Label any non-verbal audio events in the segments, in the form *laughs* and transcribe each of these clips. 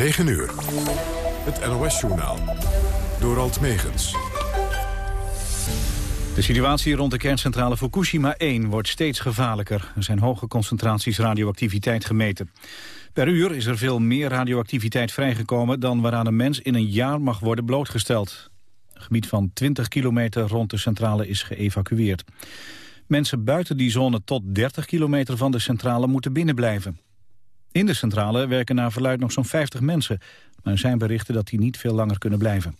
9 uur. Het NOS-journaal. Door Alt Megens. De situatie rond de kerncentrale Fukushima 1 wordt steeds gevaarlijker. Er zijn hoge concentraties radioactiviteit gemeten. Per uur is er veel meer radioactiviteit vrijgekomen... dan waaraan een mens in een jaar mag worden blootgesteld. Een gebied van 20 kilometer rond de centrale is geëvacueerd. Mensen buiten die zone tot 30 kilometer van de centrale moeten binnenblijven. In de centrale werken naar verluid nog zo'n 50 mensen. Maar er zijn berichten dat die niet veel langer kunnen blijven.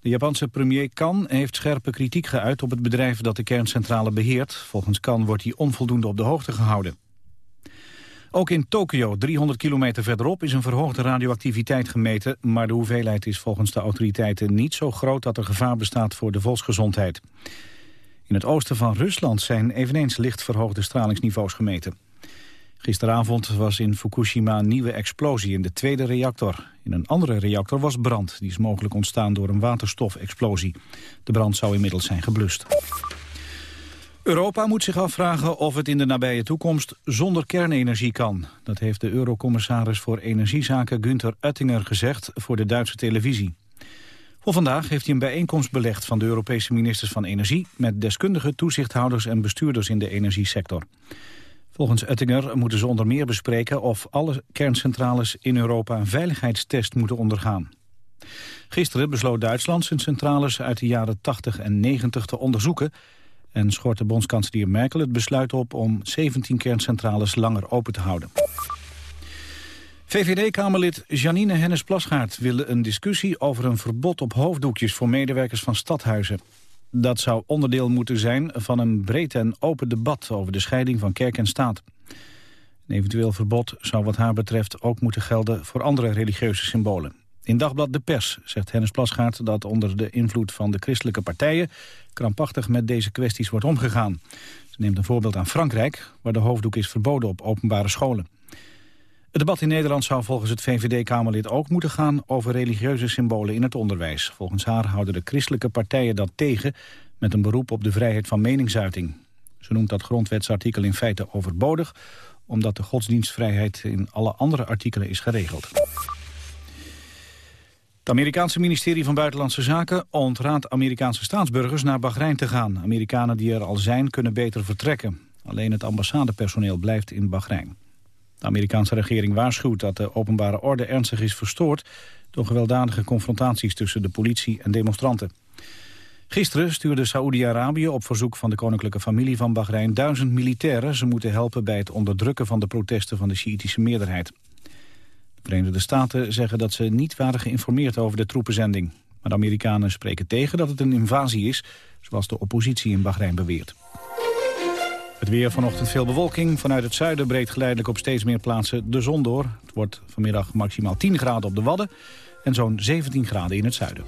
De Japanse premier Kan heeft scherpe kritiek geuit op het bedrijf dat de kerncentrale beheert. Volgens Kan wordt hij onvoldoende op de hoogte gehouden. Ook in Tokio, 300 kilometer verderop, is een verhoogde radioactiviteit gemeten. Maar de hoeveelheid is volgens de autoriteiten niet zo groot dat er gevaar bestaat voor de volksgezondheid. In het oosten van Rusland zijn eveneens licht verhoogde stralingsniveaus gemeten. Gisteravond was in Fukushima een nieuwe explosie in de tweede reactor. In een andere reactor was brand. Die is mogelijk ontstaan door een waterstofexplosie. De brand zou inmiddels zijn geblust. Europa moet zich afvragen of het in de nabije toekomst zonder kernenergie kan. Dat heeft de eurocommissaris voor energiezaken Günther Oettinger gezegd voor de Duitse televisie. Voor vandaag heeft hij een bijeenkomst belegd van de Europese ministers van Energie... met deskundige toezichthouders en bestuurders in de energiesector. Volgens Oettinger moeten ze onder meer bespreken of alle kerncentrales in Europa een veiligheidstest moeten ondergaan. Gisteren besloot Duitsland zijn centrales uit de jaren 80 en 90 te onderzoeken en schortte bondskanselier Merkel het besluit op om 17 kerncentrales langer open te houden. VVD-Kamerlid Janine Hennis-Plasgaard wilde een discussie over een verbod op hoofddoekjes voor medewerkers van stadhuizen. Dat zou onderdeel moeten zijn van een breed en open debat over de scheiding van kerk en staat. Een eventueel verbod zou wat haar betreft ook moeten gelden voor andere religieuze symbolen. In Dagblad De Pers zegt Hennis Plasgaard dat onder de invloed van de christelijke partijen krampachtig met deze kwesties wordt omgegaan. Ze neemt een voorbeeld aan Frankrijk, waar de hoofddoek is verboden op openbare scholen. Het debat in Nederland zou volgens het VVD-Kamerlid ook moeten gaan over religieuze symbolen in het onderwijs. Volgens haar houden de christelijke partijen dat tegen met een beroep op de vrijheid van meningsuiting. Ze noemt dat grondwetsartikel in feite overbodig, omdat de godsdienstvrijheid in alle andere artikelen is geregeld. Het Amerikaanse ministerie van Buitenlandse Zaken ontraadt Amerikaanse staatsburgers naar Bahrein te gaan. Amerikanen die er al zijn kunnen beter vertrekken. Alleen het ambassadepersoneel blijft in Bahrein. De Amerikaanse regering waarschuwt dat de openbare orde ernstig is verstoord... door gewelddadige confrontaties tussen de politie en demonstranten. Gisteren stuurde Saoedi-Arabië op verzoek van de koninklijke familie van Bahrein... duizend militairen. Ze moeten helpen bij het onderdrukken van de protesten van de Sjiitische meerderheid. De Verenigde Staten zeggen dat ze niet waren geïnformeerd over de troepenzending. Maar de Amerikanen spreken tegen dat het een invasie is... zoals de oppositie in Bahrein beweert. Het weer vanochtend veel bewolking. Vanuit het zuiden breekt geleidelijk op steeds meer plaatsen de zon door. Het wordt vanmiddag maximaal 10 graden op de Wadden en zo'n 17 graden in het zuiden.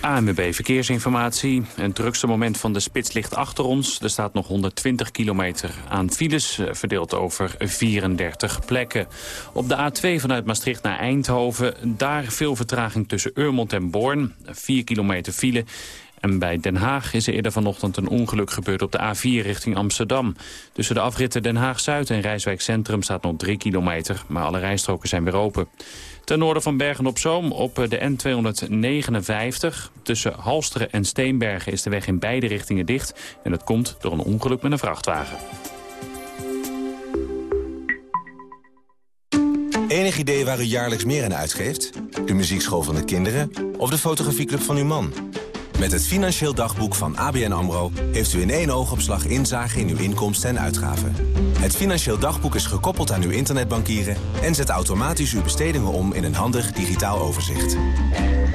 ANWB Verkeersinformatie. Het drukste moment van de spits ligt achter ons. Er staat nog 120 kilometer aan files, eh, verdeeld over 34 plekken. Op de A2 vanuit Maastricht naar Eindhoven, daar veel vertraging tussen Urmond en Born. 4 kilometer file. En bij Den Haag is er eerder vanochtend een ongeluk gebeurd op de A4 richting Amsterdam. Tussen de afritten Den Haag-Zuid en Rijswijk Centrum staat nog 3 kilometer, maar alle rijstroken zijn weer open. Ten noorden van Bergen-op-Zoom op de N259. Tussen Halsteren en Steenbergen is de weg in beide richtingen dicht. En dat komt door een ongeluk met een vrachtwagen. Enig idee waar u jaarlijks meer aan uitgeeft? De muziekschool van de kinderen of de fotografieclub van uw man? Met het Financieel Dagboek van ABN AMRO... heeft u in één oogopslag inzage in uw inkomsten en uitgaven. Het Financieel Dagboek is gekoppeld aan uw internetbankieren... en zet automatisch uw bestedingen om in een handig digitaal overzicht.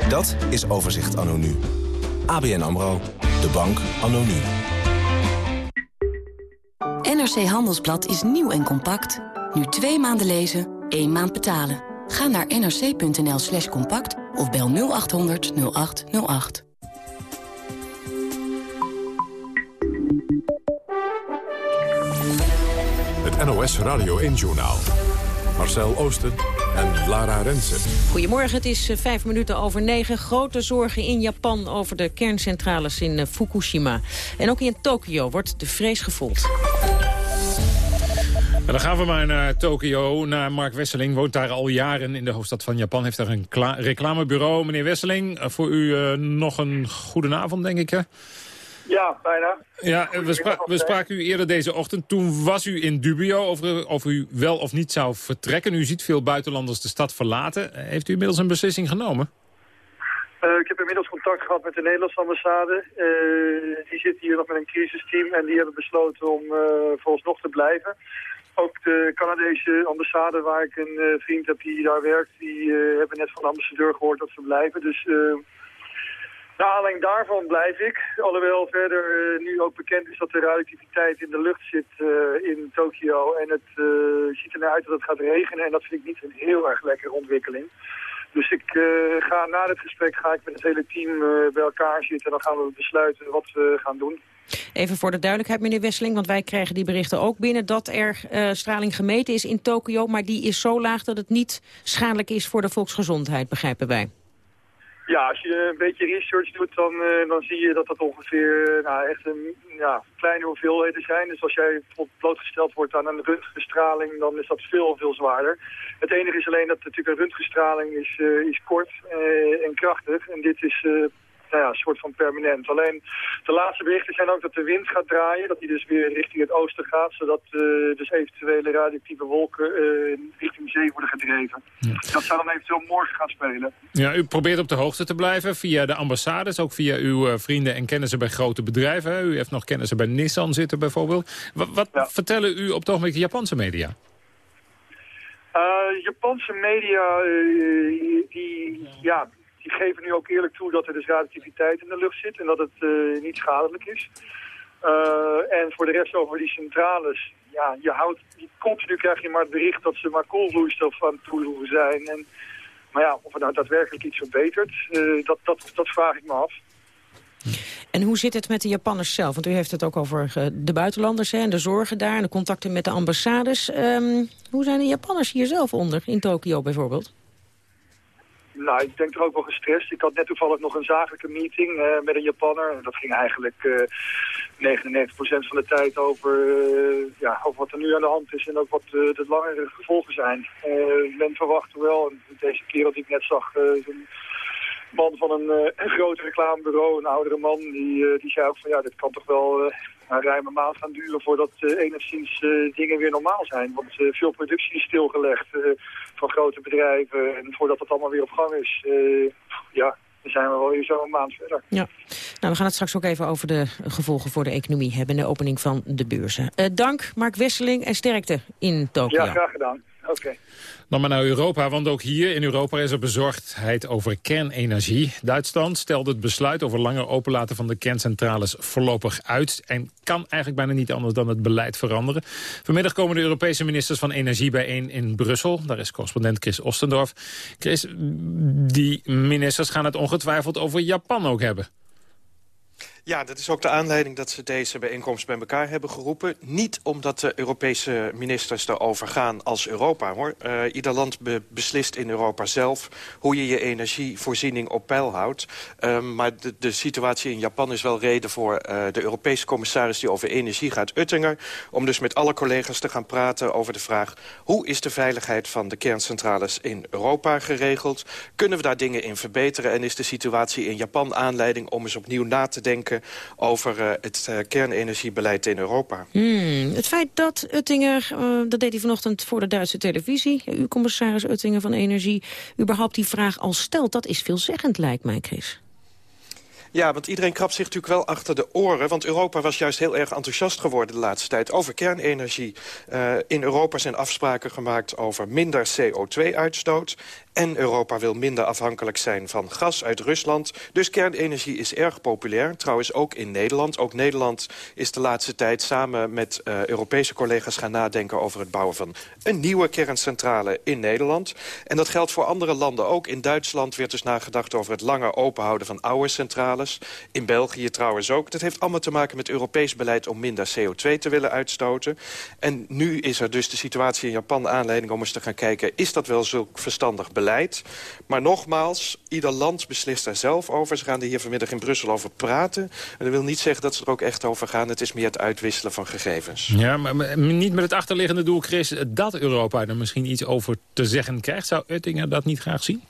Dat is Overzicht Anno Nu. ABN AMRO. De bank Anno. NRC Handelsblad is nieuw en compact. Nu twee maanden lezen, één maand betalen. Ga naar nrc.nl slash compact of bel 0800 0808. NOS Radio 1-journaal. Marcel Oosten en Lara Rensen. Goedemorgen, het is eh, vijf minuten over negen. Grote zorgen in Japan over de kerncentrales in eh, Fukushima. En ook in Tokio wordt de vrees gevoeld. En dan gaan we maar naar Tokio, naar Mark Wesseling. Woont daar al jaren in de hoofdstad van Japan. Heeft daar een reclamebureau. Meneer Wesseling, eh, voor u uh, nog een goede avond, denk ik, hè? Ja, bijna. Ja, we, spra we, spraken u eerder deze ochtend. Toen was u in dubio over of u wel of niet zou vertrekken. U ziet veel buitenlanders de stad verlaten. Heeft u inmiddels een beslissing genomen? Uh, ik heb inmiddels contact gehad met de Nederlandse ambassade. Uh, die zit hier nog met een crisisteam en die hebben besloten om uh, vooralsnog te blijven. Ook de Canadese ambassade, waar ik een vriend heb die daar werkt, die hebben net van de ambassadeur gehoord dat ze blijven. Dus naar aanleiding daarvan blijf ik. Alhoewel verder nu ook bekend is dat de radioactiviteit in de lucht zit in Tokio. En het ziet er naar uit dat het gaat regenen en dat vind ik niet een heel erg lekkere ontwikkeling. Dus ik ga na dit gesprek ga ik met het hele team bij elkaar zitten. En dan gaan we besluiten wat we gaan doen. Even voor de duidelijkheid, meneer Wesseling, want wij krijgen die berichten ook binnen... dat er straling gemeten is in Tokio, maar die is zo laag dat het niet schadelijk is voor de volksgezondheid, begrijpen wij. Ja, als je een beetje research doet, dan, uh, dan zie je dat dat ongeveer nou, echt een ja, kleine hoeveelheden zijn. Dus als jij blootgesteld wordt aan een röntgenstraling, dan is dat veel, veel zwaarder. Het enige is alleen dat natuurlijk een röntgenstraling is, uh, is kort uh, en krachtig. En dit is nou ja, een soort van permanent. Alleen de laatste berichten zijn ook dat de wind gaat draaien. Dat die dus weer richting het oosten gaat. Zodat uh, dus eventuele radioactieve wolken uh, richting zee worden gedreven. Ja. Dat zou dan eventueel morgen gaan spelen. Ja, u probeert op de hoogte te blijven via de ambassades. Ook via uw uh, vrienden en kennissen bij grote bedrijven. U heeft nog kennissen bij Nissan zitten bijvoorbeeld. Wat, wat ja. vertellen u op het ogenblik de Japanse media? Japanse media, die, ja, die geven nu ook eerlijk toe dat er dus radioactiviteit in de lucht zit en dat het uh, niet schadelijk is. Uh, en voor de rest over die centrales, ja, je houdt, continu krijg je maar het bericht dat ze maar koolvloeistof aan het toevoegen zijn. En, maar ja, of het nou daadwerkelijk iets verbetert, uh, dat, dat, dat vraag ik me af. En hoe zit het met de Japanners zelf? Want u heeft het ook over de buitenlanders en de zorgen daar... en de contacten met de ambassades. Um, hoe zijn de Japanners hier zelf onder, in Tokio bijvoorbeeld? Nou, ik denk er ook wel gestrest. Ik had net toevallig nog een zakelijke meeting uh, met een Japanner. Dat ging eigenlijk uh, 99% van de tijd over, uh, ja, over wat er nu aan de hand is en ook wat de langere gevolgen zijn. men verwacht wel, en deze kerel die ik net zag, man van een, een groot reclamebureau, een oudere man, die, die zei ook van ja, dit kan toch wel een ruime maand gaan duren voordat uh, enigszins uh, dingen weer normaal zijn. Want uh, veel productie is stilgelegd van grote bedrijven. En voordat het allemaal weer op gang is, ja, dan zijn we wel weer zo een maand verder. Ja, nou, we gaan het straks ook even over de gevolgen voor de economie hebben... de opening van de beurzen. dank, Mark Wesseling, en sterkte in Tokio. Ja, graag gedaan. Dan maar naar Europa, want ook hier in Europa is er bezorgdheid over kernenergie. Duitsland stelde het besluit over langer openlaten van de kerncentrales voorlopig uit... en kan eigenlijk bijna niet anders dan het beleid veranderen. Vanmiddag komen de Europese ministers van Energie bijeen in Brussel. Daar is correspondent Chris Ostendorf. Chris, die ministers gaan het ongetwijfeld over Japan ook hebben. Ja, dat is ook de aanleiding dat ze deze bijeenkomst bij elkaar hebben geroepen. Niet omdat de Europese ministers erover gaan als Europa, hoor. Uh, ieder land be beslist in Europa zelf hoe je je energievoorziening op peil houdt. Uh, maar de, de, situatie in Japan is wel reden voor uh, de Europese commissaris die over energie gaat, Uttinger. Om dus met alle collega's te gaan praten over de vraag... hoe is de veiligheid van de kerncentrales in Europa geregeld? Kunnen we daar dingen in verbeteren? En is de situatie in Japan aanleiding om eens opnieuw na te denken over uh, het uh, kernenergiebeleid in Europa. Hmm, het feit dat Uttinger, uh, dat deed hij vanochtend voor de Duitse televisie... uw commissaris Uttinger van Energie, überhaupt die vraag al stelt... dat is veelzeggend, lijkt mij, Chris. Ja, want iedereen krabt zich natuurlijk wel achter de oren. Want Europa was juist heel erg enthousiast geworden de laatste tijd over kernenergie. Uh, in Europa zijn afspraken gemaakt over minder CO2-uitstoot. En Europa wil minder afhankelijk zijn van gas uit Rusland. Dus kernenergie is erg populair. Trouwens ook in Nederland. Ook Nederland is de laatste tijd samen met uh, Europese collega's gaan nadenken... over het bouwen van een nieuwe kerncentrale in Nederland. En dat geldt voor andere landen ook. In Duitsland werd dus nagedacht over het langer openhouden van oude centrales. In België trouwens ook. Dat heeft allemaal te maken met Europees beleid om minder CO2 te willen uitstoten. En nu is er dus de situatie in Japan aanleiding om eens te gaan kijken... is dat wel zo verstandig beleid? Maar nogmaals, ieder land beslist daar zelf over. Ze gaan er hier vanmiddag in Brussel over praten. En dat wil niet zeggen dat ze er ook echt over gaan. Het is meer het uitwisselen van gegevens. Ja, maar niet met het achterliggende doel, Chris... dat Europa er misschien iets over te zeggen krijgt. Zou Uttinger dat niet graag zien?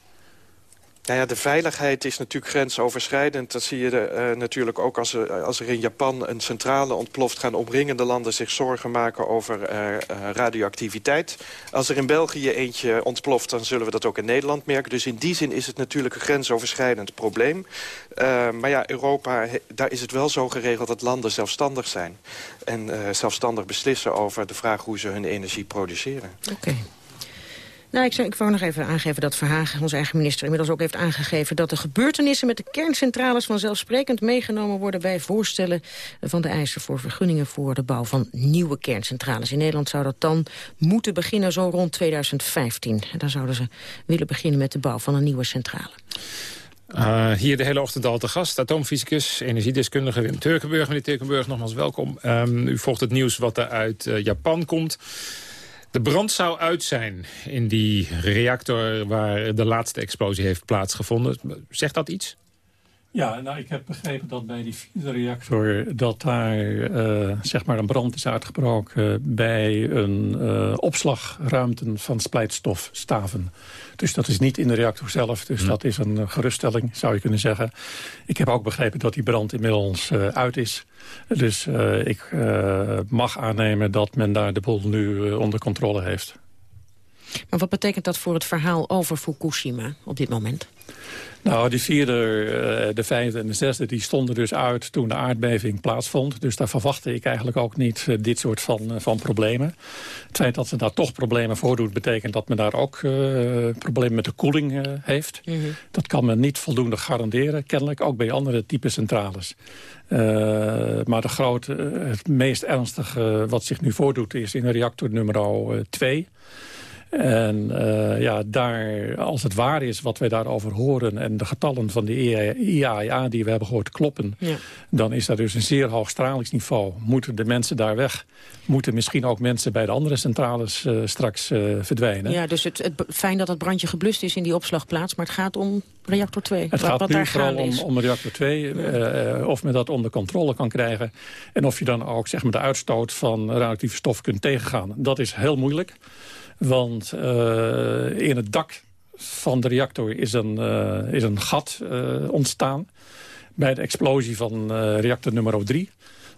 Nou ja, de veiligheid is natuurlijk grensoverschrijdend. Dat zie je uh, natuurlijk ook als er, als er in Japan een centrale ontploft... gaan omringende landen zich zorgen maken over uh, uh, radioactiviteit. Als er in België eentje ontploft, dan zullen we dat ook in Nederland merken. Dus in die zin is het natuurlijk een grensoverschrijdend probleem. maar ja, Europa, daar is het wel zo geregeld dat landen zelfstandig zijn. En zelfstandig beslissen over de vraag hoe ze hun energie produceren. Oké. Nou, ik, zou, ik wou nog even aangeven dat Verhagen, onze eigen minister... inmiddels ook heeft aangegeven dat de gebeurtenissen met de kerncentrales... vanzelfsprekend meegenomen worden bij voorstellen van de eisen voor vergunningen... voor de bouw van nieuwe kerncentrales. In Nederland zou dat dan moeten beginnen zo rond 2015. En dan zouden ze willen beginnen met de bouw van een nieuwe centrale. Uh, hier de hele ochtend al te gast, atoomfysicus, energiedeskundige Wim Turkenburg. Meneer Turkenburg, nogmaals welkom. Um, u volgt het nieuws wat er uit uh, Japan komt. De brand zou uit zijn in die reactor waar de laatste explosie heeft plaatsgevonden. Zegt dat iets? Ja, nou, ik heb begrepen dat bij die vierde reactor... dat daar uh, zeg maar een brand is uitgebroken bij een uh, opslagruimte van splijtstofstaven. Dus dat is niet in de reactor zelf. Dus hm. dat is een geruststelling, zou je kunnen zeggen. Ik heb ook begrepen dat die brand inmiddels uh, uit is. Dus ik mag aannemen dat men daar de boel nu onder controle heeft. Maar wat betekent dat voor het verhaal over Fukushima op dit moment? Nou, die vierde, eh, de vijfde en de zesde, die stonden dus uit toen de aardbeving plaatsvond. Dus daar verwachtte ik eigenlijk ook niet eh, dit soort van, eh, van problemen. Het feit dat ze daar toch problemen voordoet, betekent dat men daar ook uh, problemen met de koeling heeft. Mhm. Dat kan men niet voldoende garanderen, kennelijk ook bij andere type centrales. maar de grote, het meest ernstige wat zich nu voordoet is in reactor nummer 2. En uh, ja, daar, als het waar is wat wij daarover horen... en de getallen van de IAEA e die we hebben gehoord kloppen... Ja. dan is dat dus een zeer hoog stralingsniveau. Moeten de mensen daar weg? Moeten misschien ook mensen bij de andere centrales uh, straks uh, verdwijnen? Ja, dus het, het, fijn dat het brandje geblust is in die opslagplaats... maar het gaat om reactor 2. Het wat, gaat wat nu vooral om, om, reactor 2. Ja. of men dat onder controle kan krijgen. En of je dan ook zeg maar, de uitstoot van radioactieve stof kunt tegengaan. Dat is heel moeilijk. Want uh, in het dak van de reactor is een, uh, is een gat uh, ontstaan... bij de explosie van reactor nummer 3.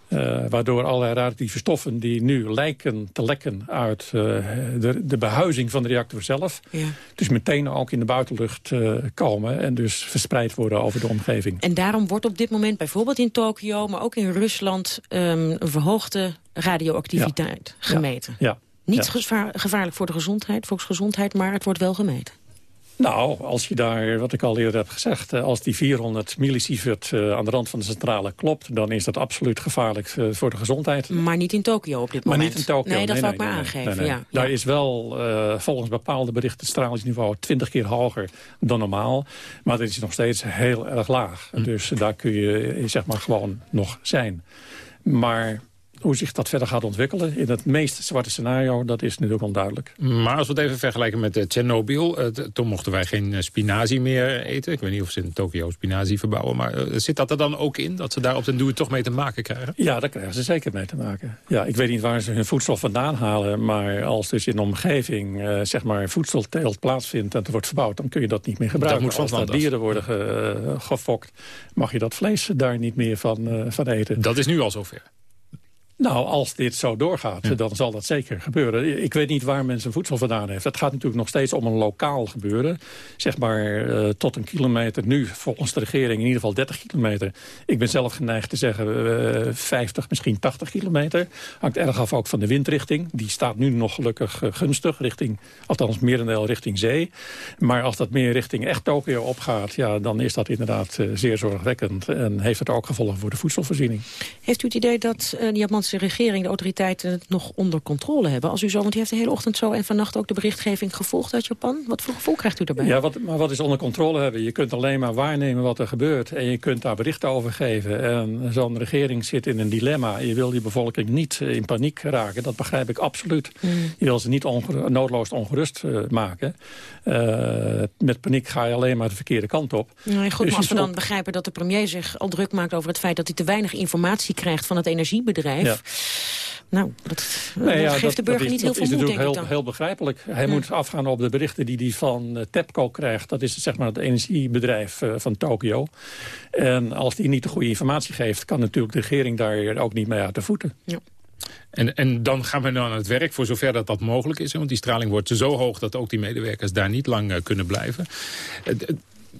Uh, waardoor allerlei radioactieve stoffen die nu lijken te lekken uit uh, de, de behuizing van de reactor zelf. Ja. Dus meteen ook in de buitenlucht uh, komen en dus verspreid worden over de omgeving. En daarom wordt op dit moment bijvoorbeeld in Tokio, maar ook in Rusland um, een verhoogde radioactiviteit ja. gemeten. Ja. ja. Niet gevaarlijk voor de gezondheid, volksgezondheid, maar het wordt wel gemeten. Nou, als je daar, wat ik al eerder heb gezegd... Eh, als die 400 millisievert uh, aan de rand van de centrale klopt... dan is dat absoluut gevaarlijk uh, voor de gezondheid. Maar niet in Tokio op dit moment? Maar niet in Tokio. Nee, dat nee, zou ik maar aangeven, ja. Daar is wel uh, volgens bepaalde berichten het stralingsniveau... 20 keer hoger dan normaal. Maar dat is nog steeds heel erg laag. Hm. Dus daar kun je zeg maar gewoon nog zijn. Maar hoe zich dat verder gaat ontwikkelen in het meest zwarte scenario, dat is natuurlijk onduidelijk. Maar als we het even vergelijken met uh, Tsjernobyl, uh, toen mochten wij geen uh, spinazie meer eten. Ik weet niet of ze in Tokio spinazie verbouwen, maar zit dat er dan ook in? Dat ze daar op den duur toch mee te maken krijgen? Ja, daar krijgen ze zeker mee te maken. Ja, ik weet niet waar ze hun voedsel vandaan halen, maar als dus in de omgeving zeg maar voedselteelt plaatsvindt en het wordt verbouwd, dan kun je dat niet meer gebruiken. Dat moet van als er dieren worden ge, gefokt, mag je dat vlees daar niet meer van, van eten. Dat is nu al zover. Nou, als dit zo doorgaat, dan zal dat zeker gebeuren. Ik weet niet waar mensen voedsel vandaan heeft. Het gaat natuurlijk nog steeds om een lokaal gebeuren. Zeg maar uh, tot een kilometer. Nu, volgens de regering, in ieder geval 30 kilometer. Ik ben zelf geneigd te zeggen uh, eh, 50, misschien 80 kilometer. Hangt erg af ook van de windrichting. Die staat nu nog gelukkig uh, gunstig, richting, althans merendeel richting zee. Maar als dat meer richting echt Tokio opgaat... Ja, dan is dat inderdaad zeer zorgwekkend. En heeft het ook gevolgen voor de voedselvoorziening. Heeft u het idee dat de Japanse Japanse regering, de autoriteiten het nog onder controle hebben. Als u zo, want u heeft de hele ochtend zo en vannacht ook de berichtgeving gevolgd uit Japan. Wat voor gevoel krijgt u daarbij? Ja, wat, maar wat is onder controle hebben? Je kunt alleen maar waarnemen wat er gebeurt en je kunt daar berichten over geven. En zo'n regering zit in een dilemma. Je wil die bevolking niet in paniek raken, dat begrijp ik absoluut. Mm. Je wil ze niet noodloos ongerust uh, maken. Uh, met paniek ga je alleen maar de verkeerde kant op. Nee, goed, dus maar als we dan begrijpen dat de premier zich al druk maakt over het feit dat hij te weinig informatie krijgt van het energiebedrijf. Ja. Nou, dat, nee, ja, geeft dat, de burger is, niet heel veel moed, denk heel, ik dan. heel begrijpelijk. Hij moet afgaan op de berichten die hij van uh, TEPCO krijgt. Dat is zeg maar het energiebedrijf uh, van Tokio. En als hij niet de goede informatie geeft... kan natuurlijk de regering daar ook niet mee uit de voeten. Ja. En, en dan gaan we dan aan het werk, voor zover dat dat mogelijk is. Want die straling wordt zo hoog dat ook die medewerkers daar niet lang uh, kunnen blijven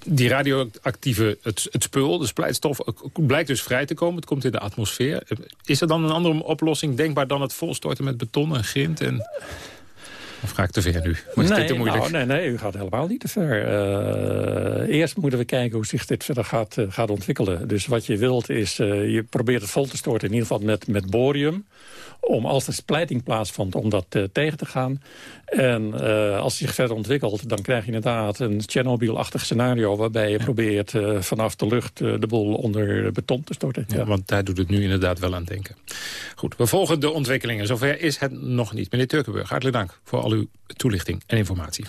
die radioactieve, het, het spul, de splijtstof, blijkt dus vrij te komen. Het komt in de atmosfeer. Is er dan een andere oplossing denkbaar dan het volstorten met beton en grind? En... Of ga ik te ver nu? nee, dit te moeilijk? Nou, nee, nee, u gaat helemaal niet te ver. Uh, eerst moeten we kijken hoe zich dit verder gaat, uh, gaat ontwikkelen. Dus wat je wilt is, uh, je probeert het vol te storten in ieder geval met, met borium om als er splijting plaatsvond om dat tegen te gaan. En uh, als het zich verder ontwikkelt, dan krijg je inderdaad een Tsjernobyl-achtig scenario... waarbij je probeert uh, vanaf de lucht de boel onder beton te storten. Ja, want daar doet het nu inderdaad wel aan denken. Goed, we volgen de ontwikkelingen. Zover is het nog niet. Meneer Turkenburg, hartelijk dank voor al uw toelichting en informatie.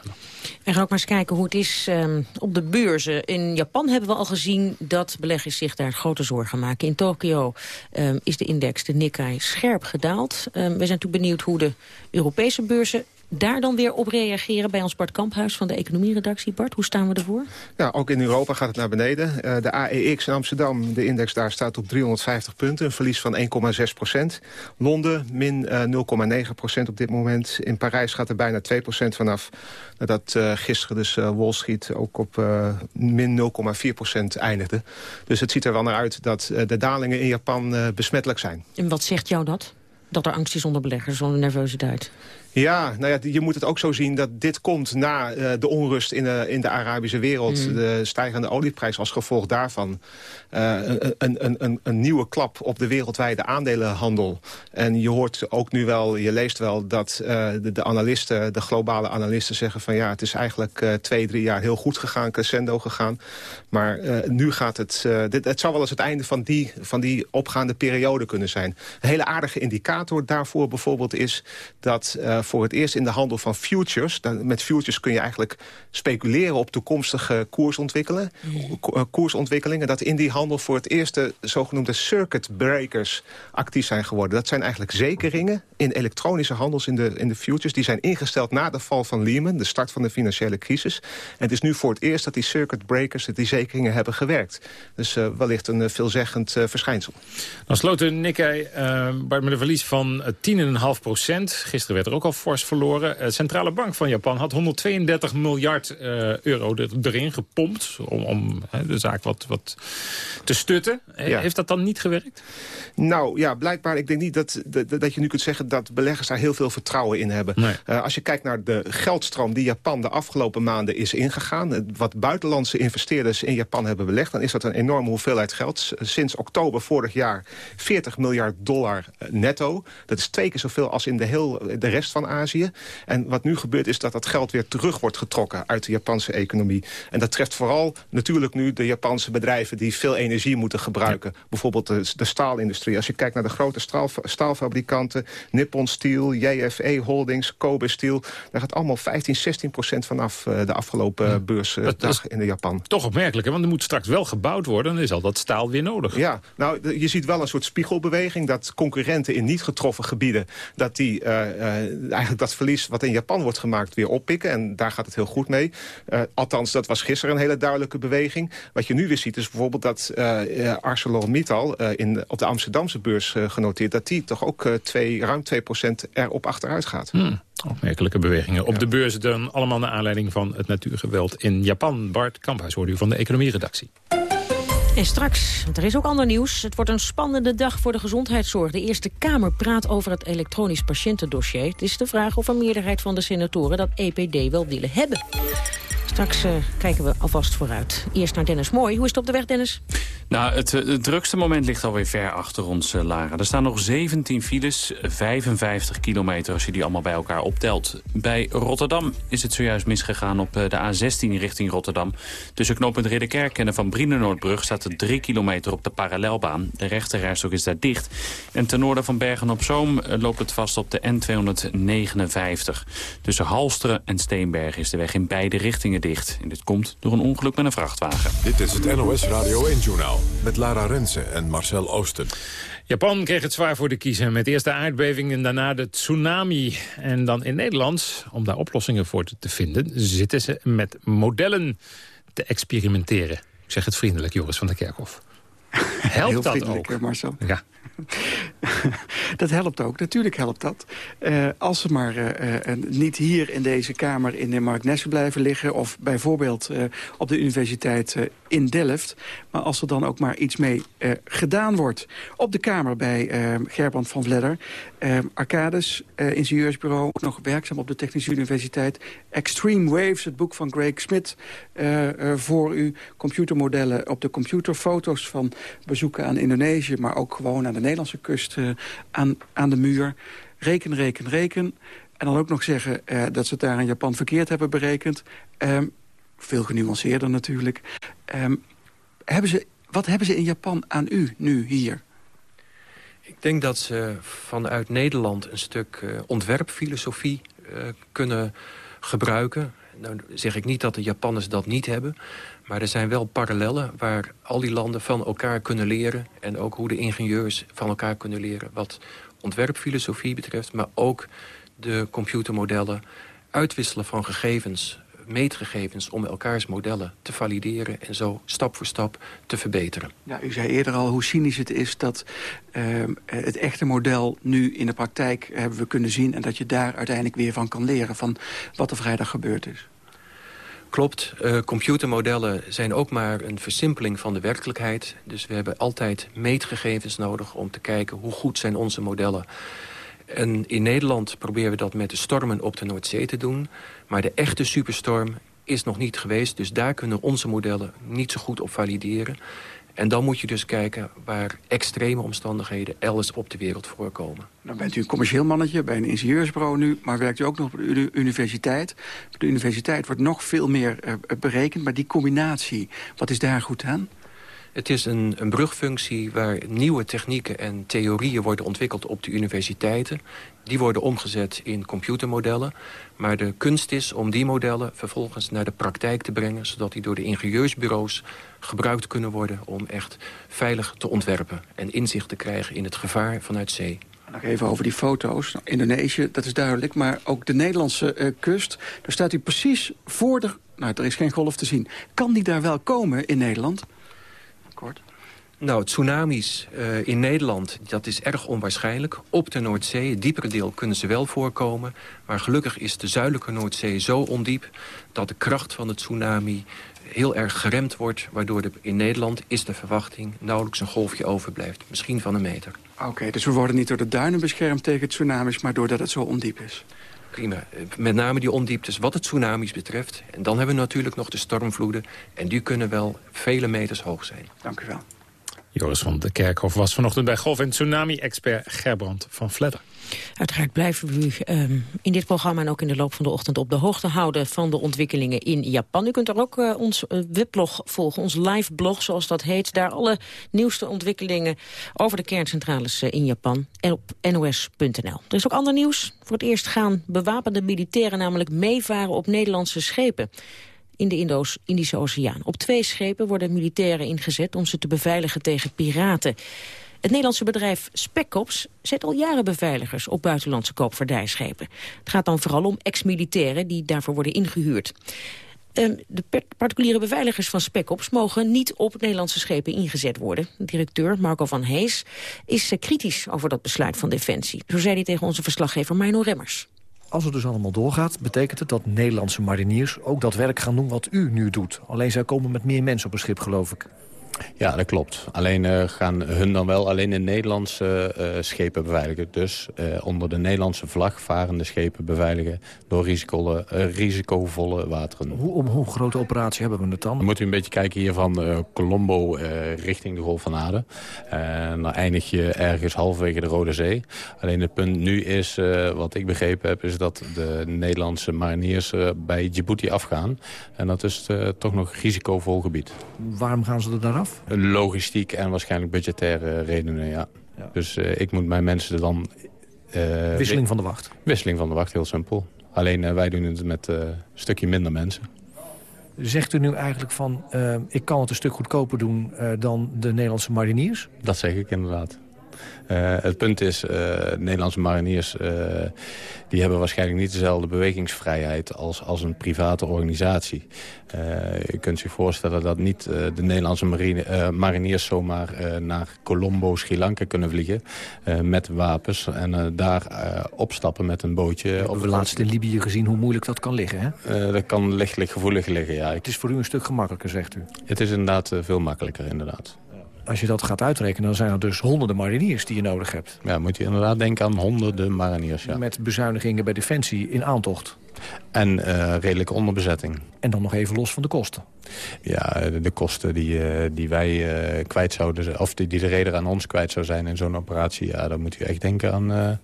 We gaan ook maar eens kijken hoe het is um, op de beurzen. In Japan hebben we al gezien dat beleggers zich daar grote zorgen maken. In Tokio um, is de index, de Nikkei, scherp gedaald. Um, we zijn natuurlijk benieuwd hoe de Europese beurzen daar dan weer op reageren bij ons Bart Kamphuis van de economieredactie. Bart, hoe staan we ervoor? Ja, ook in Europa gaat het naar beneden. Uh, de AEX in Amsterdam, de index daar staat op 350 punten. Een verlies van 1,6 procent. Londen, min uh, 0,9 procent op dit moment. In Parijs gaat er bijna 2 procent vanaf. Nadat uh, gisteren dus Wall Street ook op min 0,4 procent eindigde. Dus het ziet er wel naar uit dat de dalingen in Japan besmettelijk zijn. En wat zegt jou dat? Dat er angst is onder beleggers, zonder nervositeit? Ja, nou ja, je moet het ook zo zien dat dit komt na uh, de onrust in de, in de Arabische wereld. Mm. De stijgende olieprijs als gevolg daarvan. Uh, een, een, een, een, nieuwe klap op de wereldwijde aandelenhandel. En je hoort ook nu wel, je leest wel dat uh, de, de, analisten, de globale analisten zeggen van ja, het is eigenlijk twee, drie jaar heel goed gegaan, crescendo gegaan. Maar nu gaat het, dit, het zou wel eens het einde van die, van die opgaande periode kunnen zijn. Een hele aardige indicator daarvoor bijvoorbeeld is dat voor het eerst in de handel van futures. met futures kun je eigenlijk speculeren op toekomstige koersontwikkelingen. Eh, koersontwikkelingen. Dat in die handel voor het eerst de zogenoemde circuit breakers actief zijn geworden. Dat zijn eigenlijk zekeringen in elektronische handels in de, in de futures. Die zijn ingesteld na de val van Lehman, de start van de financiële crisis. En het is nu voor het eerst dat die circuit breakers, die zekeringen hebben gewerkt. Dus uh, wellicht een uh, veelzeggend uh, verschijnsel. Dan sloot de Nikkei uh, met een verlies van 10,5 procent. Gisteren werd er ook al fors verloren. De Centrale Bank van Japan had 132 miljard euro erin gepompt... om, om de zaak wat, wat te stutten. Heeft dat dan niet gewerkt? Nou ja, blijkbaar. Ik denk niet dat, dat, dat je nu kunt zeggen dat beleggers daar heel veel vertrouwen in hebben. Uh, als je kijkt naar de geldstroom die Japan de afgelopen maanden is ingegaan... wat buitenlandse investeerders in Japan hebben belegd... dan is dat een enorme hoeveelheid geld. Sinds oktober vorig jaar 40 miljard dollar eh, netto. Dat is twee keer zoveel als in de, heel, de rest van Azië. En wat nu gebeurt is dat dat geld weer terug wordt getrokken... uit de Japanse economie. En dat treft vooral natuurlijk nu de Japanse bedrijven... die veel energie moeten gebruiken. Bijvoorbeeld de, de staalindustrie. Als je kijkt naar de grote staal, staalfabrikanten... Nippon Steel, JFE Holdings, Kobe Steel... daar gaat allemaal 15, 16 procent vanaf uh, de afgelopen ja. beursdag in de Japan. Toch opmerkelijk, hè? want er moet straks wel gebouwd worden... dan is al dat staal weer nodig. Ja, nou, je ziet wel een soort spiegelbeweging... dat concurrenten in niet getroffen gebieden... dat die uh, uh, eigenlijk dat verlies wat in Japan wordt gemaakt weer oppikken. En daar gaat het heel goed mee. althans, dat was gisteren een hele duidelijke beweging. Wat je nu weer ziet is bijvoorbeeld dat ArcelorMittal... in, op de Amsterdamse beurs genoteerd... dat die toch ook twee, ruim 2% erop achteruit gaat. Hmm. Opmerkelijke bewegingen. Op de beurs dan allemaal naar aanleiding van het natuurgeweld in Japan. Bart Kamphuis hoorde u van de economieredactie. En straks, er is ook ander nieuws. Het wordt een spannende dag voor de gezondheidszorg. De Eerste Kamer praat over het elektronisch patiëntendossier. Het is de vraag of een meerderheid van de senatoren dat EPD wel willen hebben. Straks uh, kijken we alvast vooruit. Eerst naar Dennis Mooi. Hoe is het op de weg, Dennis? Nou, het, eh, drukste moment ligt alweer ver achter ons, uh, Lara. Er staan nog 17 files, 55 kilometer als je die allemaal bij elkaar optelt. Bij Rotterdam is het zojuist misgegaan op eh, de A16 richting Rotterdam. Tussen knooppunt Ridderkerk en de Van Brienenoordbrug staat er 3 kilometer op de parallelbaan. De rechterrijstok is daar dicht. En ten noorden van Bergen-op-Zoom loopt het vast op de N259. Tussen Halsteren en Steenberg is de weg in beide richtingen dicht. En dit komt door een ongeluk met een vrachtwagen. Dit is het NOS Radio 1-journaal met Lara Rensen en Marcel Oosten. Japan kreeg het zwaar voor de kiezen met eerst de aardbeving en daarna de tsunami. En dan in Nederland, om daar oplossingen voor te vinden... zitten ze met modellen te experimenteren. Ik zeg het vriendelijk, Joris van der Kerkhof. *laughs* Helpt Heel dat ook? Marcel. Ja. *laughs* dat helpt ook, natuurlijk helpt dat. Uh, als ze maar uh, uh, niet hier in deze kamer in de Mark Nesse blijven liggen... of bijvoorbeeld op de universiteit in Delft. Maar als er dan ook maar iets mee gedaan wordt. Op de kamer bij Gerbrand van Vledder. Arcades, ingenieursbureau, ook nog werkzaam op de Technische Universiteit. Extreme Waves, het boek van Greg Smith voor u. Computermodellen op de computer. Foto's van bezoeken aan Indonesië, maar ook gewoon aan de Nederlandse kust uh, aan, aan de muur. Reken, reken, reken. En dan ook nog zeggen uh, dat ze het daar in Japan verkeerd hebben berekend. Um, veel genuanceerder natuurlijk. Um, hebben ze, wat hebben ze in Japan aan u nu hier? Ik denk dat ze vanuit Nederland een stuk uh, ontwerpfilosofie kunnen gebruiken. Nou zeg ik niet dat de Japanners dat niet hebben. Maar er zijn wel parallellen waar al die landen van elkaar kunnen leren. En ook hoe de ingenieurs van elkaar kunnen leren. Wat ontwerpfilosofie betreft, maar ook de computermodellen. Uitwisselen van gegevens, meetgegevens om elkaars modellen te valideren... en zo stap voor stap te verbeteren. Ja, u zei eerder al hoe cynisch het is dat uh, het echte model nu in de praktijk hebben we kunnen zien... en dat je daar uiteindelijk weer van kan leren van wat er vrijdag gebeurd is. Klopt, uh, computermodellen zijn ook maar een versimpeling van de werkelijkheid. Dus we hebben altijd meetgegevens nodig om te kijken hoe goed zijn onze modellen. En in Nederland proberen we dat met de stormen op de Noordzee te doen. Maar de echte superstorm is nog niet geweest. Dus daar kunnen onze modellen niet zo goed op valideren. En dan moet je dus kijken waar extreme omstandigheden elders op de wereld voorkomen. Dan bent u een commercieel mannetje bij een ingenieursbureau nu... maar werkt u ook nog op de universiteit. Op de universiteit wordt nog veel meer uh, berekend, maar die combinatie, wat is daar goed aan? Het is een, een brugfunctie waar nieuwe technieken en theorieën worden ontwikkeld op de universiteiten. Die worden omgezet in computermodellen. Maar de kunst is om die modellen vervolgens naar de praktijk te brengen... zodat die door de ingenieursbureaus gebruikt kunnen worden... om echt veilig te ontwerpen en inzicht te krijgen in het gevaar vanuit zee. Nog even over die foto's. Nou, Indonesië, dat is duidelijk. Maar ook de Nederlandse uh, kust. Daar staat u precies voor de... Nou, er is geen golf te zien. Kan die daar wel komen in Nederland? Nou, tsunamis uh, in Nederland, dat is erg onwaarschijnlijk. Op de Noordzee, het diepere deel, kunnen ze wel voorkomen. Maar gelukkig is de zuidelijke Noordzee zo ondiep... dat de kracht van de tsunami heel erg geremd wordt... waardoor de, in Nederland is de verwachting nauwelijks een golfje overblijft. Misschien van een meter. Oké, dus we worden niet door de duinen beschermd tegen tsunamis... maar doordat het zo ondiep is. Prima. Met name die ondieptes wat het tsunamis betreft. En dan hebben we natuurlijk nog de stormvloeden. En die kunnen wel vele meters hoog zijn. Dank u wel. Joris van de Kerkhof was vanochtend bij Golf- en Tsunami-expert Gerbrand van Vledder. Uiteraard blijven we u um, in dit programma en ook in de loop van de ochtend op de hoogte houden van de ontwikkelingen in Japan. U kunt er ook uh, ons uh, weblog volgen, ons live blog zoals dat heet. Daar alle nieuwste ontwikkelingen over de kerncentrales uh, in Japan en op nos.nl. Er is ook ander nieuws. Voor het eerst gaan bewapende militairen namelijk meevaren op Nederlandse schepen in de Indische Oceaan. Op twee schepen worden militairen ingezet om ze te beveiligen tegen piraten. Het Nederlandse bedrijf Spekops zet al jaren beveiligers op buitenlandse koopvaardijschepen. Het gaat dan vooral om ex-militairen die daarvoor worden ingehuurd. Ehm, de particuliere beveiligers van Spekops mogen niet op Nederlandse schepen ingezet worden. Directeur Marco van Hees is eh, kritisch over dat besluit van Defensie. Zo zei hij tegen onze verslaggever Mino Remmers. Als het dus allemaal doorgaat, betekent het dat Nederlandse mariniers ook dat werk gaan doen wat u nu doet. Alleen zij komen met meer mensen op een schip, geloof ik. Ja, dat klopt. Alleen uh, gaan hun dan wel alleen in Nederlandse uh, schepen beveiligen. Dus uh, onder de Nederlandse vlag varende schepen beveiligen... door risicovolle, risicovolle wateren. Hoe, om hoe grote operatie hebben we het dan? Dan moet u een beetje kijken hier van Colombo richting de Golf van Aden. dan eindig je ergens halverwege de Rode Zee. Alleen het punt nu is, wat ik begrepen heb... is dat de Nederlandse mariniers bij Djibouti afgaan. En dat is toch nog risicovol gebied. Waarom gaan ze er daar Logistiek en waarschijnlijk budgettaire redenen, ja. Dus uh, ik moet mijn mensen dan... Uh, wisseling van de wacht? Wisseling van de wacht, heel simpel. Alleen uh, wij doen het met een stukje minder mensen. Zegt u nu eigenlijk van, ik kan het een stuk goedkoper doen dan de Nederlandse mariniers? Dat zeg ik inderdaad. Uh, het punt is, uh, Nederlandse mariniers uh, die hebben waarschijnlijk niet dezelfde bewegingsvrijheid als, als een private organisatie. je kunt zich voorstellen dat niet de Nederlandse marine, mariniers zomaar naar Colombo, Sri Lanka kunnen vliegen met wapens en daar opstappen met een bootje. We hebben we laatst in Libië gezien hoe moeilijk dat kan liggen, hè? dat kan lichtelijk gevoelig liggen, ja. Het is voor u een stuk gemakkelijker, zegt u? Het is inderdaad veel makkelijker, inderdaad als je dat gaat uitrekenen, dan zijn er dus honderden mariniers die je nodig hebt. Ja, moet je inderdaad denken aan honderden mariniers, ja. Met bezuinigingen bij Defensie in aantocht. En uh, redelijke onderbezetting. En dan nog even los van de kosten. Ja, de, kosten die, uh, die wij uh, kwijt zouden... of die, die de reder aan ons kwijt zou zijn in zo'n operatie... ja, dan moet je echt denken aan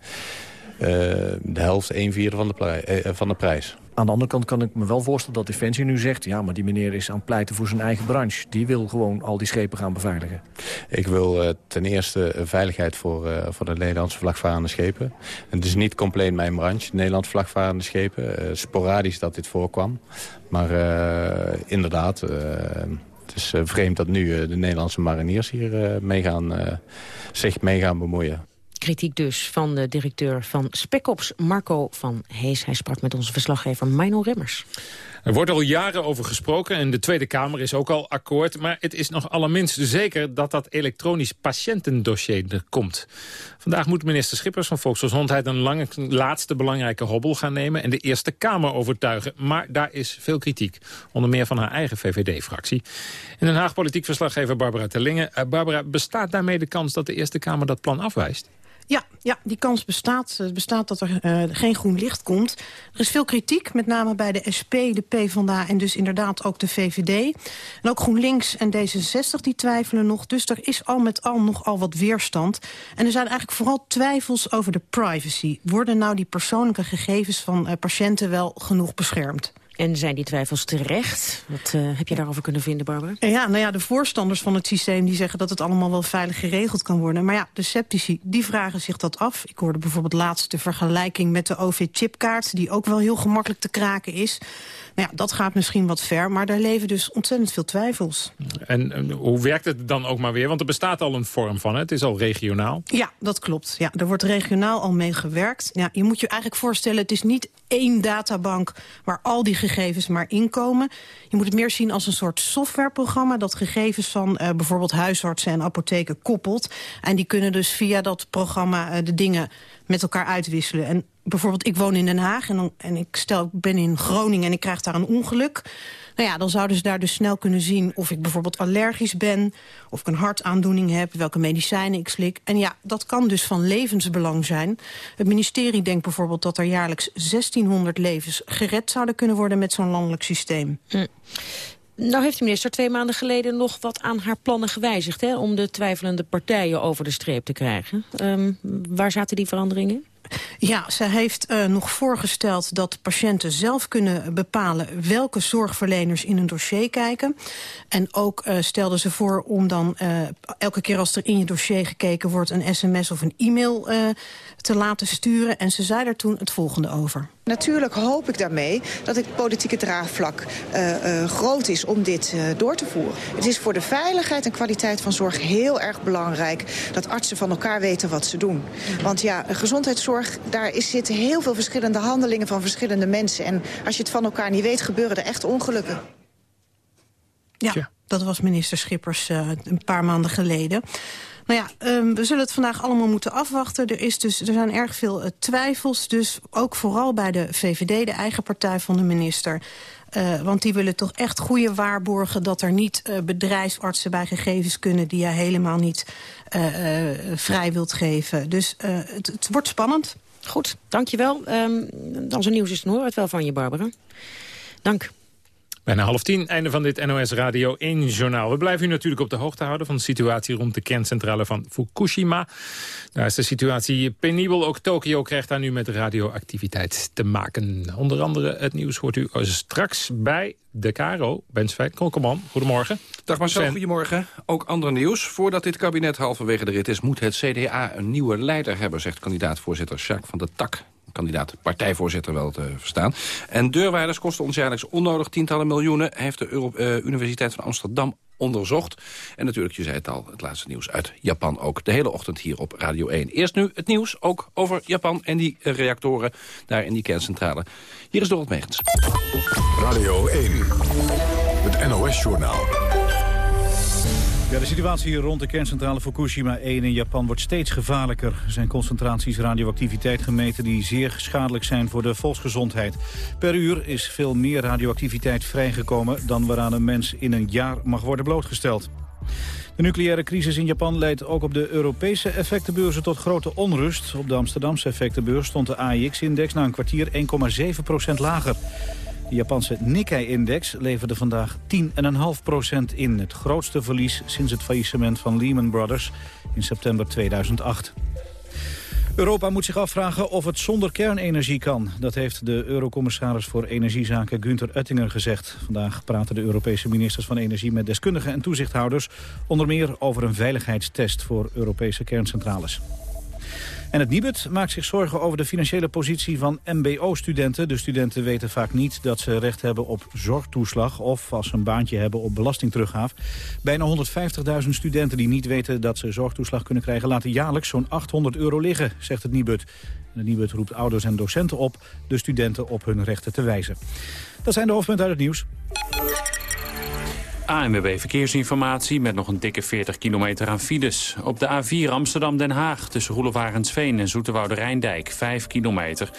de helft, een vierde van de, van de prijs. Aan de andere kant kan ik me wel voorstellen dat Defensie nu zegt... ja, maar die meneer is aan het pleiten voor zijn eigen branche. Die wil gewoon al die schepen gaan beveiligen. Ik wil uh, ten eerste veiligheid voor, uh, voor de Nederlandse vlagvarende schepen. En het is niet compleet mijn branche, Nederlandse vlagvarende schepen. Uh, sporadisch dat dit voorkwam. Maar inderdaad, het is vreemd dat nu de Nederlandse mariniers hier mee gaan, zich mee gaan bemoeien. Kritiek dus van de directeur van Spekops, Marco van Hees. Hij sprak met onze verslaggever Mino Remmers. Er wordt al jaren over gesproken en de Tweede Kamer is ook al akkoord. Maar het is nog allerminst zeker dat dat elektronisch patiëntendossier er komt. Vandaag moet minister Schippers van Volksgezondheid een lange, laatste belangrijke hobbel gaan nemen... en de Eerste Kamer overtuigen. Maar daar is veel kritiek. Onder meer van haar eigen VVD-fractie. In Den Haag politiek verslaggever Barbara Terlingen. Uh, Barbara, bestaat daarmee de kans dat de Eerste Kamer dat plan afwijst? Ja, ja, die kans bestaat. Bestaat dat er uh, geen groen licht komt. Er is veel kritiek, met name bij de SP, de PvdA en dus inderdaad ook de VVD. En ook GroenLinks en D66 die twijfelen nog. Dus er is al met al nogal wat weerstand. En er zijn eigenlijk vooral twijfels over de privacy. Worden nou die persoonlijke gegevens van uh, patiënten wel genoeg beschermd? En zijn die twijfels terecht? Wat uh, heb je daarover kunnen vinden, Barbara? Ja, nou ja, de voorstanders van het systeem die zeggen dat het allemaal wel veilig geregeld kan worden. Maar ja, de sceptici die vragen zich dat af. Ik hoorde bijvoorbeeld laatst de vergelijking met de OV-chipkaart... die ook wel heel gemakkelijk te kraken is. Nou ja, dat gaat misschien wat ver, maar daar leven dus ontzettend veel twijfels. En, en, hoe werkt het dan ook maar weer? Want er bestaat al een vorm van, het is al regionaal. Ja, dat klopt. Ja, er wordt regionaal al mee gewerkt. Ja, je moet je eigenlijk voorstellen, het is niet één databank waar al die gegevens maar inkomen. Je moet het meer zien als een soort softwareprogramma... dat gegevens van uh, bijvoorbeeld huisartsen en apotheken koppelt. En die kunnen dus via dat programma uh, de dingen met elkaar uitwisselen. En bijvoorbeeld, ik woon in Den Haag en, dan, en ik stel, ik ben in Groningen en ik krijg daar een ongeluk. Nou ja, dan zouden ze daar dus snel kunnen zien of ik bijvoorbeeld allergisch ben... of ik een hartaandoening heb, welke medicijnen ik slik. En ja, dat kan dus van levensbelang zijn. Het ministerie denkt bijvoorbeeld dat er jaarlijks 1600 levens gered zouden kunnen worden met zo'n landelijk systeem. Hm. Nou heeft de minister twee maanden geleden nog wat aan haar plannen gewijzigd... Hè, om de twijfelende partijen over de streep te krijgen. Um, waar zaten die veranderingen? Ja, ze heeft uh, nog voorgesteld dat patiënten zelf kunnen bepalen... welke zorgverleners in een dossier kijken. En ook uh, stelde ze voor om dan uh, elke keer als er in je dossier gekeken wordt... een sms of een e-mail te laten sturen. En ze zei daar toen het volgende over. Natuurlijk hoop ik daarmee dat het politieke draagvlak uh, uh, groot is om dit uh, door te voeren. Het is voor de veiligheid en kwaliteit van zorg heel erg belangrijk... dat artsen van elkaar weten wat ze doen. Want ja, gezondheidszorg, daar is, zitten heel veel verschillende handelingen van verschillende mensen. En als je het van elkaar niet weet, gebeuren er echt ongelukken. Ja. Dat was minister Schippers uh, een paar maanden geleden. Nou ja, um, we zullen het vandaag allemaal moeten afwachten. Er, is dus, er zijn erg veel uh, twijfels, dus ook vooral bij de VVD, de eigen partij van de minister. Uh, want die willen toch echt goede waarborgen... dat er niet uh, bedrijfsartsen bij gegevens kunnen... die je helemaal niet vrij wilt geven. Dus het, het, wordt spannend. Goed, dankjewel. Um, zijn nieuws is dan horen het wel van je, Barbara. Dank. Bijna half tien, einde van dit NOS Radio 1 journaal. We blijven u natuurlijk op de hoogte houden van de situatie rond de kerncentrale van Fukushima. Daar is de situatie penibel. Ook Tokio krijgt daar nu met radioactiviteit te maken. Onder andere het nieuws hoort u straks bij de Caro. Ben Sven Kolkerman, goedemorgen. Dag Marcel, goedemorgen. Ook ander nieuws. Voordat dit kabinet halverwege de rit is... moet het CDA een nieuwe leider hebben, zegt kandidaat-voorzitter Jacques van der Tak kandidaat partijvoorzitter wel te verstaan. En deurwaarders kosten ons jaarlijks onnodig tientallen miljoenen... heeft de Euro uh, Universiteit van Amsterdam onderzocht. En natuurlijk, je zei het al, het laatste nieuws uit Japan ook. De hele ochtend hier op Radio 1. Eerst nu het nieuws, ook over Japan en die reactoren daar in die kerncentrale. Hier is Dorot Megens. Radio 1, het NOS-journaal. Ja, de situatie rond de kerncentrale Fukushima 1 in Japan wordt steeds gevaarlijker. Er zijn concentraties radioactiviteit gemeten die zeer schadelijk zijn voor de volksgezondheid. Per uur is veel meer radioactiviteit vrijgekomen dan waaraan een mens in een jaar mag worden blootgesteld. De nucleaire crisis in Japan leidt ook op de Europese effectenbeurzen tot grote onrust. Op de Amsterdamse effectenbeurs stond de AIX-index na een kwartier 1,7% lager. De Japanse Nikkei-index leverde vandaag 10,5% in. Het grootste verlies sinds het faillissement van Lehman Brothers in september 2008. Europa moet zich afvragen of het zonder kernenergie kan. Dat heeft de eurocommissaris voor energiezaken Günther Oettinger gezegd. Vandaag praten de Europese ministers van Energie met deskundigen en toezichthouders... onder meer over een veiligheidstest voor Europese kerncentrales. En het Nibud maakt zich zorgen over de financiële positie van mbo-studenten. De studenten weten vaak niet dat ze recht hebben op zorgtoeslag... of als ze een baantje hebben op belastingteruggaaf. Bijna 150.000 studenten die niet weten dat ze zorgtoeslag kunnen krijgen... laten jaarlijks zo'n 800 euro liggen, zegt het Nibud. En het Nibud roept ouders en docenten op de studenten op hun rechten te wijzen. Dat zijn de hoofdpunten uit het nieuws. ANWB Verkeersinformatie met nog een dikke 40 kilometer aan files. Op de A4 Amsterdam-Den Haag tussen Roelevarensveen en Zoeterwoude Rijndijk 5 kilometer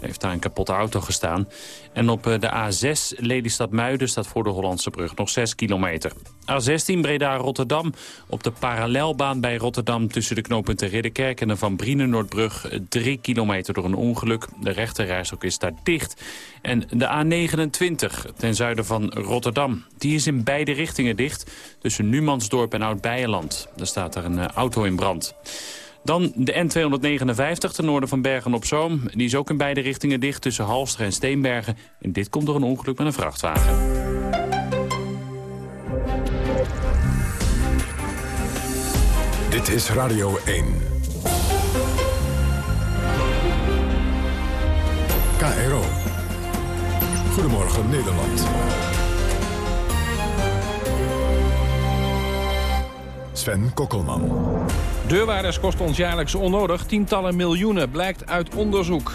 heeft daar een kapotte auto gestaan. En op eh, de A6 Lelystad-Muiden staat voor de Hollandse brug nog 6 kilometer. A16 Breda-Rotterdam op de parallelbaan bij Rotterdam... tussen de knooppunten Ridderkerk en de Van Brienen-Noordbrug... 3 kilometer door een ongeluk. De rechterrijstrook is daar dicht. En de A29 ten zuiden van Rotterdam. Die is in beide richtingen dicht tussen Numansdorp en Oud-Beijerland. Daar staat er een eh, auto in brand. Dan de N259 ten noorden van Bergen-op-Zoom. Die is ook in beide richtingen dicht tussen Halster en Steenbergen. En dit komt door een ongeluk met een vrachtwagen. Dit is Radio 1. KRO. Goedemorgen Nederland. Sven Kokkelman. Deurwaarders kosten ons jaarlijks onnodig tientallen miljoenen, blijkt uit onderzoek.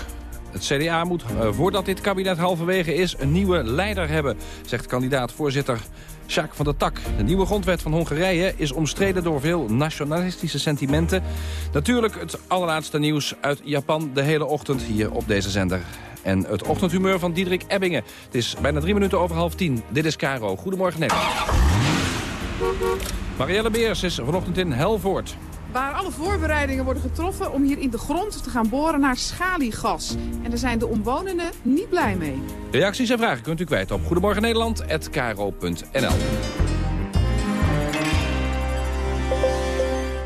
Het CDA moet, uh, voordat dit kabinet halverwege is, een nieuwe leider hebben, zegt kandidaat-voorzitter Jacques van der Tak. De nieuwe grondwet van Hongarije is omstreden door veel nationalistische sentimenten. Natuurlijk het allerlaatste nieuws uit Japan de hele ochtend hier op deze zender. En het ochtendhumeur van Diederik Ebbingen. Het is bijna drie minuten over half tien. Dit is Caro. Goedemorgen Nederland. Marielle Beers is vanochtend in Helvoort. Waar alle voorbereidingen worden getroffen om hier in de grond te gaan boren naar schaliegas. En daar zijn de omwonenden niet blij mee. Reacties en vragen kunt u kwijt op Goedemorgen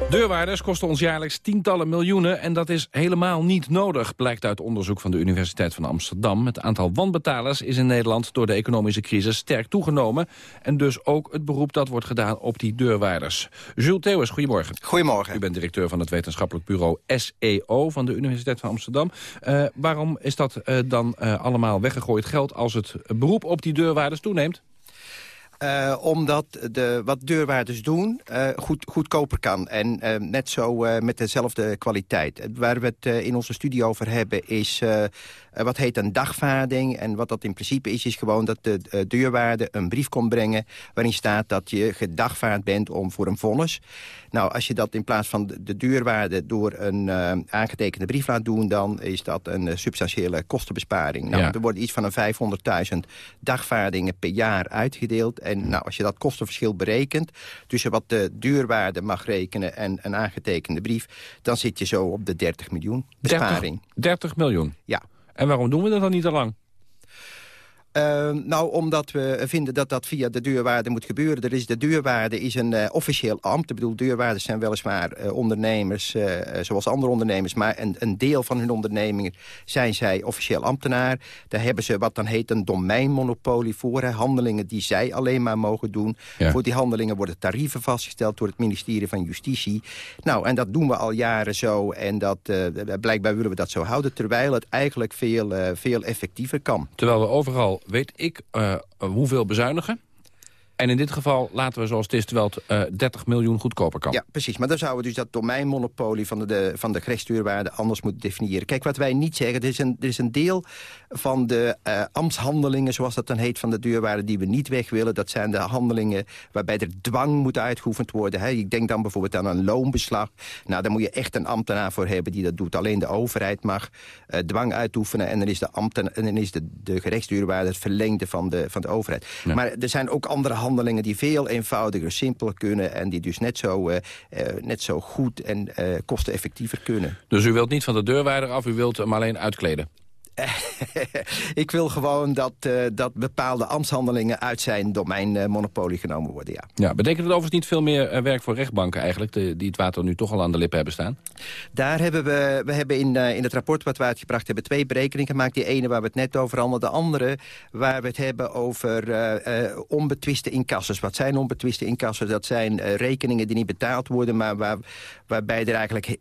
Deurwaarders kosten ons jaarlijks tientallen miljoenen... en dat is helemaal niet nodig, blijkt uit onderzoek van de Universiteit van Amsterdam. Het aantal wanbetalers is in Nederland door de economische crisis sterk toegenomen... en dus ook het beroep dat wordt gedaan op die deurwaarders. Jules Theeuwers, goedemorgen. Goedemorgen. U bent directeur van het wetenschappelijk bureau SEO van de Universiteit van Amsterdam. Uh, waarom is dat uh, dan uh, allemaal weggegooid geld als het beroep op die deurwaarders toeneemt? Uh, omdat de, wat deurwaarders doen uh, goed, goedkoper kan. En uh, net zo met dezelfde kwaliteit. Waar we het in onze studie over hebben is wat heet een dagvaarding. En wat dat in principe is, is gewoon dat de deurwaarde een brief komt brengen... waarin staat dat je gedagvaard bent om voor een vonnis. Nou, als je dat in plaats van de, de deurwaarde door een aangetekende brief laat doen... dan is dat een substantiële kostenbesparing. Nou, Er worden iets van een 500.000 dagvaardingen per jaar uitgedeeld... En nou, als je dat kostenverschil berekent... tussen wat de duurwaarde mag rekenen en een aangetekende brief... dan zit je zo op de 30 miljoen besparing. 30, 30 miljoen? Ja. En waarom doen we dat dan niet al lang? Uh, nou, omdat we vinden dat dat via de deurwaarde moet gebeuren. Er is, de deurwaarde is een uh, officieel ambt. Ik bedoel, deurwaarders zijn weliswaar uh, ondernemers, zoals andere ondernemers... maar een, een, deel van hun ondernemingen zijn zij officieel ambtenaar. Daar hebben ze wat dan heet een domeinmonopolie voor. Hè, handelingen die zij alleen maar mogen doen. Ja. Voor die handelingen worden tarieven vastgesteld door het ministerie van Justitie. Nou, en dat doen we al jaren zo. En dat, blijkbaar willen we dat zo houden, terwijl het eigenlijk veel, veel effectiever kan. Terwijl we overal weet ik uh, hoeveel bezuinigen. En in dit geval laten we zoals het is, terwijl het uh, 30 miljoen goedkoper kan. Ja, precies. Maar dan zouden we dus dat domeinmonopolie van de, van de gerechtsstuurwaarde anders moeten definiëren. Kijk, wat wij niet zeggen, er is een, er is een deel van de uh, ambtshandelingen, zoals dat dan heet, van de deurwaarde die we niet weg willen. Dat zijn de handelingen waarbij er dwang moet uitgeoefend worden. Hè. Ik denk dan bijvoorbeeld aan een loonbeslag. Nou, daar moet je echt een ambtenaar voor hebben die dat doet. Alleen de overheid mag uh, dwang uitoefenen en dan is de, ambten, en dan is de, de gerechtsstuurwaarde het verlengde van de, van de overheid. Ja. Maar er zijn ook andere handelingen die veel eenvoudiger, simpeler kunnen... en die dus net zo, uh, uh, net zo goed en uh, kosteneffectiever kunnen. Dus u wilt niet van de deurwaarder af, u wilt hem alleen uitkleden? *laughs* ik wil gewoon dat, uh, dat bepaalde ambtshandelingen uit zijn domeinmonopolie uh, genomen worden, ja. ja. Betekent het overigens niet veel meer uh, werk voor rechtbanken eigenlijk... De, die het water nu toch al aan de lippen hebben staan? Daar hebben we, we hebben in, in het rapport wat we uitgebracht hebben... twee berekeningen gemaakt. Die ene waar we het net over hadden. De andere waar we het hebben over onbetwiste incassos. Wat zijn onbetwiste incassos? Dat zijn rekeningen die niet betaald worden... maar waar, waarbij er eigenlijk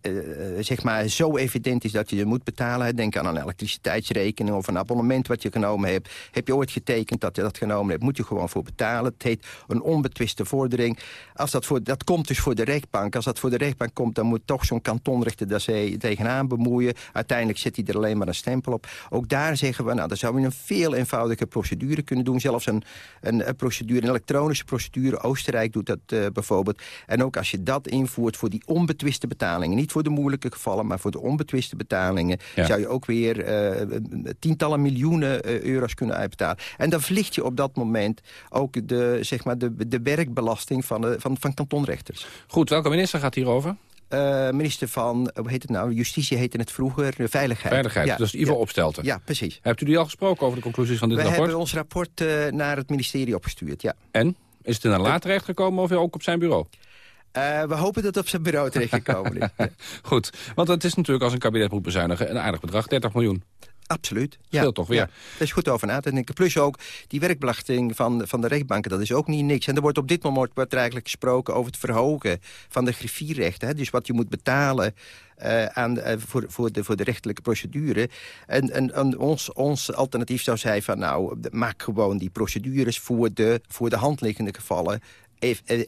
zeg maar zo evident is dat je er moet betalen. Denk aan een elektriciteits rekening of een abonnement wat je genomen hebt. Heb je ooit getekend dat je dat genomen hebt, moet je gewoon voor betalen. Het heet een onbetwiste vordering. Als dat, voor, dat komt dus voor de rechtbank. Als dat voor de rechtbank komt, dan moet toch zo'n kantonrechter daar tegenaan bemoeien. Uiteindelijk zet hij er alleen maar een stempel op. Ook daar zeggen we, nou, dan zou je een veel eenvoudiger procedure kunnen doen. Zelfs een, een, een procedure, een elektronische procedure. Oostenrijk doet dat uh, bijvoorbeeld. En ook als je dat invoert voor die onbetwiste betalingen. Niet voor de moeilijke gevallen, maar voor de onbetwiste betalingen. Ja. Zou je ook weer uh, tientallen miljoenen uh, euro's kunnen uitbetalen. En dan verlicht je op dat moment ook de, zeg maar de, de werkbelasting van, de, van, van kantonrechters. Goed, welke minister gaat hierover? Uh, minister van, hoe heet het nou, justitie heette het vroeger, veiligheid. Veiligheid, ja, dus Ivo ja, Opstelten. Ja, precies. Hebt u die al gesproken over de conclusies van dit We rapport? We hebben ons rapport uh, naar het ministerie opgestuurd, ja. En? Is het in een laat terechtgekomen of ook op zijn bureau? Uh, we hopen dat het op zijn bureau terechtgekomen is. *laughs* Goed, want het is natuurlijk als een kabinet moet bezuinigen... een aardig bedrag, 30 miljoen. Absoluut. Ja, toch weer. Ja, daar is goed over na te denken. Plus ook die werkbelasting van, van de rechtbanken, dat is ook niet niks. En er wordt op dit moment wordt er eigenlijk gesproken over het verhogen van de griffierrechten. Hè? Dus wat je moet betalen uh, aan, uh, voor, voor, de, voor de rechtelijke procedure. En, en, en, ons, ons alternatief zou zijn van nou, maak gewoon die procedures voor de, voor de hand liggende gevallen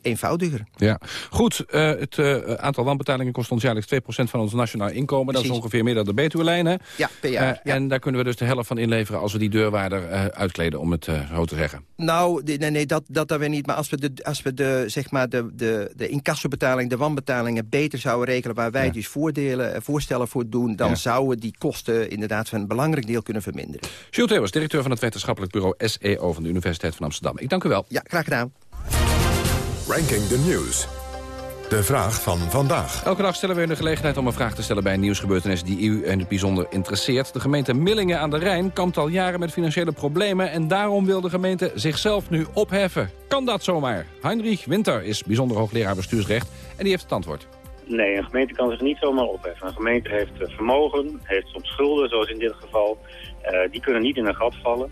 eenvoudiger. Ja, goed. Uh, het uh, aantal wanbetalingen kost ons jaarlijks 2% van ons nationaal inkomen. Precies. Dat is ongeveer meer dan de Betuwe-lijn, hè? Ja, per jaar. Uh, ja. En daar kunnen we dus de helft van inleveren als we die deurwaarder uitkleden, om het zo te zeggen. Nou, nee, nee dat, dat dan weer niet. Maar als we de, als we de, zeg maar de, de, de incassobetaling, de wanbetalingen beter zouden regelen... waar wij ja. dus voordelen, voorstellen voor doen... dan ja. zouden die kosten inderdaad van een belangrijk deel kunnen verminderen. Jules Theeuwers, directeur van het wetenschappelijk bureau SEO van de Universiteit van Amsterdam. Ik dank u wel. Ja, graag gedaan. Ranking the News. De vraag van vandaag. Elke dag stellen we u de gelegenheid om een vraag te stellen bij een nieuwsgebeurtenis die u in het bijzonder interesseert. De gemeente Millingen aan de Rijn kampt al jaren met financiële problemen en daarom wil de gemeente zichzelf nu opheffen. Kan dat zomaar? Heinrich Winter is bijzonder hoogleraar bestuursrecht en die heeft het antwoord. Nee, een gemeente kan zich niet zomaar opheffen. Een gemeente heeft vermogen, heeft soms schulden, zoals in dit geval. Uh, die kunnen niet in een gat vallen.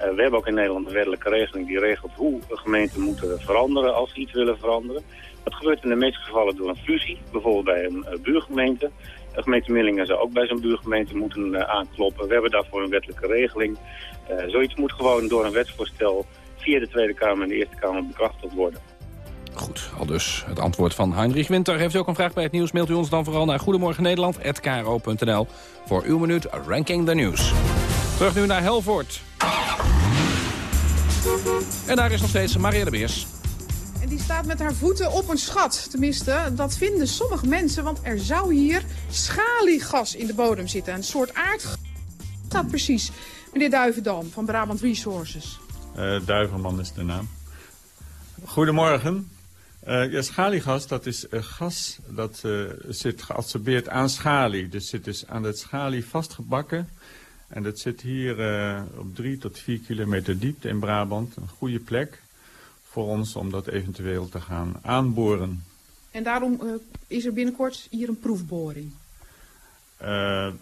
Uh, we hebben ook in Nederland een wettelijke regeling die regelt hoe gemeenten moeten veranderen als ze iets willen veranderen. Dat gebeurt in de meeste gevallen door een fusie, bijvoorbeeld bij een uh, buurgemeente. De gemeente Millingen zou ook bij zo'n buurgemeente moeten uh, aankloppen. We hebben daarvoor een wettelijke regeling. zoiets moet gewoon door een wetsvoorstel via de Tweede Kamer en de Eerste Kamer bekrachtigd worden. Goed, al dus het antwoord van Heinrich Winter. Heeft u ook een vraag bij het nieuws, mailt u ons dan vooral naar goedemorgennederland.kro.nl voor uw minuut Ranking the News. Terug nu naar Helvoort. En daar is nog steeds Maria de Beers. En die staat met haar voeten op een schat. Tenminste, dat vinden sommige mensen, want er zou hier schaliegas in de bodem zitten. Een soort aardgas. Dat precies. Meneer Duivendam van Brabant Resources. Uh, Duivenman is de naam. Goedemorgen. Uh, ja, schaliegas, dat is uh, gas dat zit geabsorbeerd aan schalie. Dus zit dus aan het schalie vastgebakken. En dat zit hier op drie tot vier kilometer diepte in Brabant. Een goede plek voor ons om dat eventueel te gaan aanboren. En daarom is er binnenkort hier een proefboring? Uh,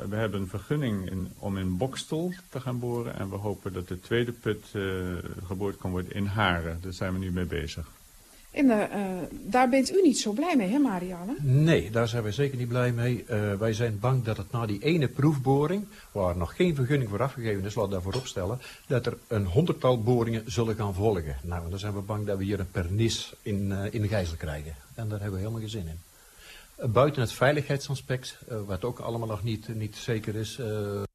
we hebben een vergunning in, om in Bokstel te gaan boren. En we hopen dat de tweede put geboord kan worden in Haren. Daar zijn we nu mee bezig. En uh, daar bent u niet zo blij mee, hè Marianne? Nee, daar zijn we zeker niet blij mee. wij zijn bang dat het na die ene proefboring, waar nog geen vergunning voor afgegeven is, laat daarvoor opstellen, dat er een honderdtal boringen zullen gaan volgen. Nou, dan zijn we bang dat we hier een pernis in, in de gijzel krijgen. En daar hebben we helemaal geen zin in. Buiten het veiligheidsaspect, wat ook allemaal nog niet, niet zeker is,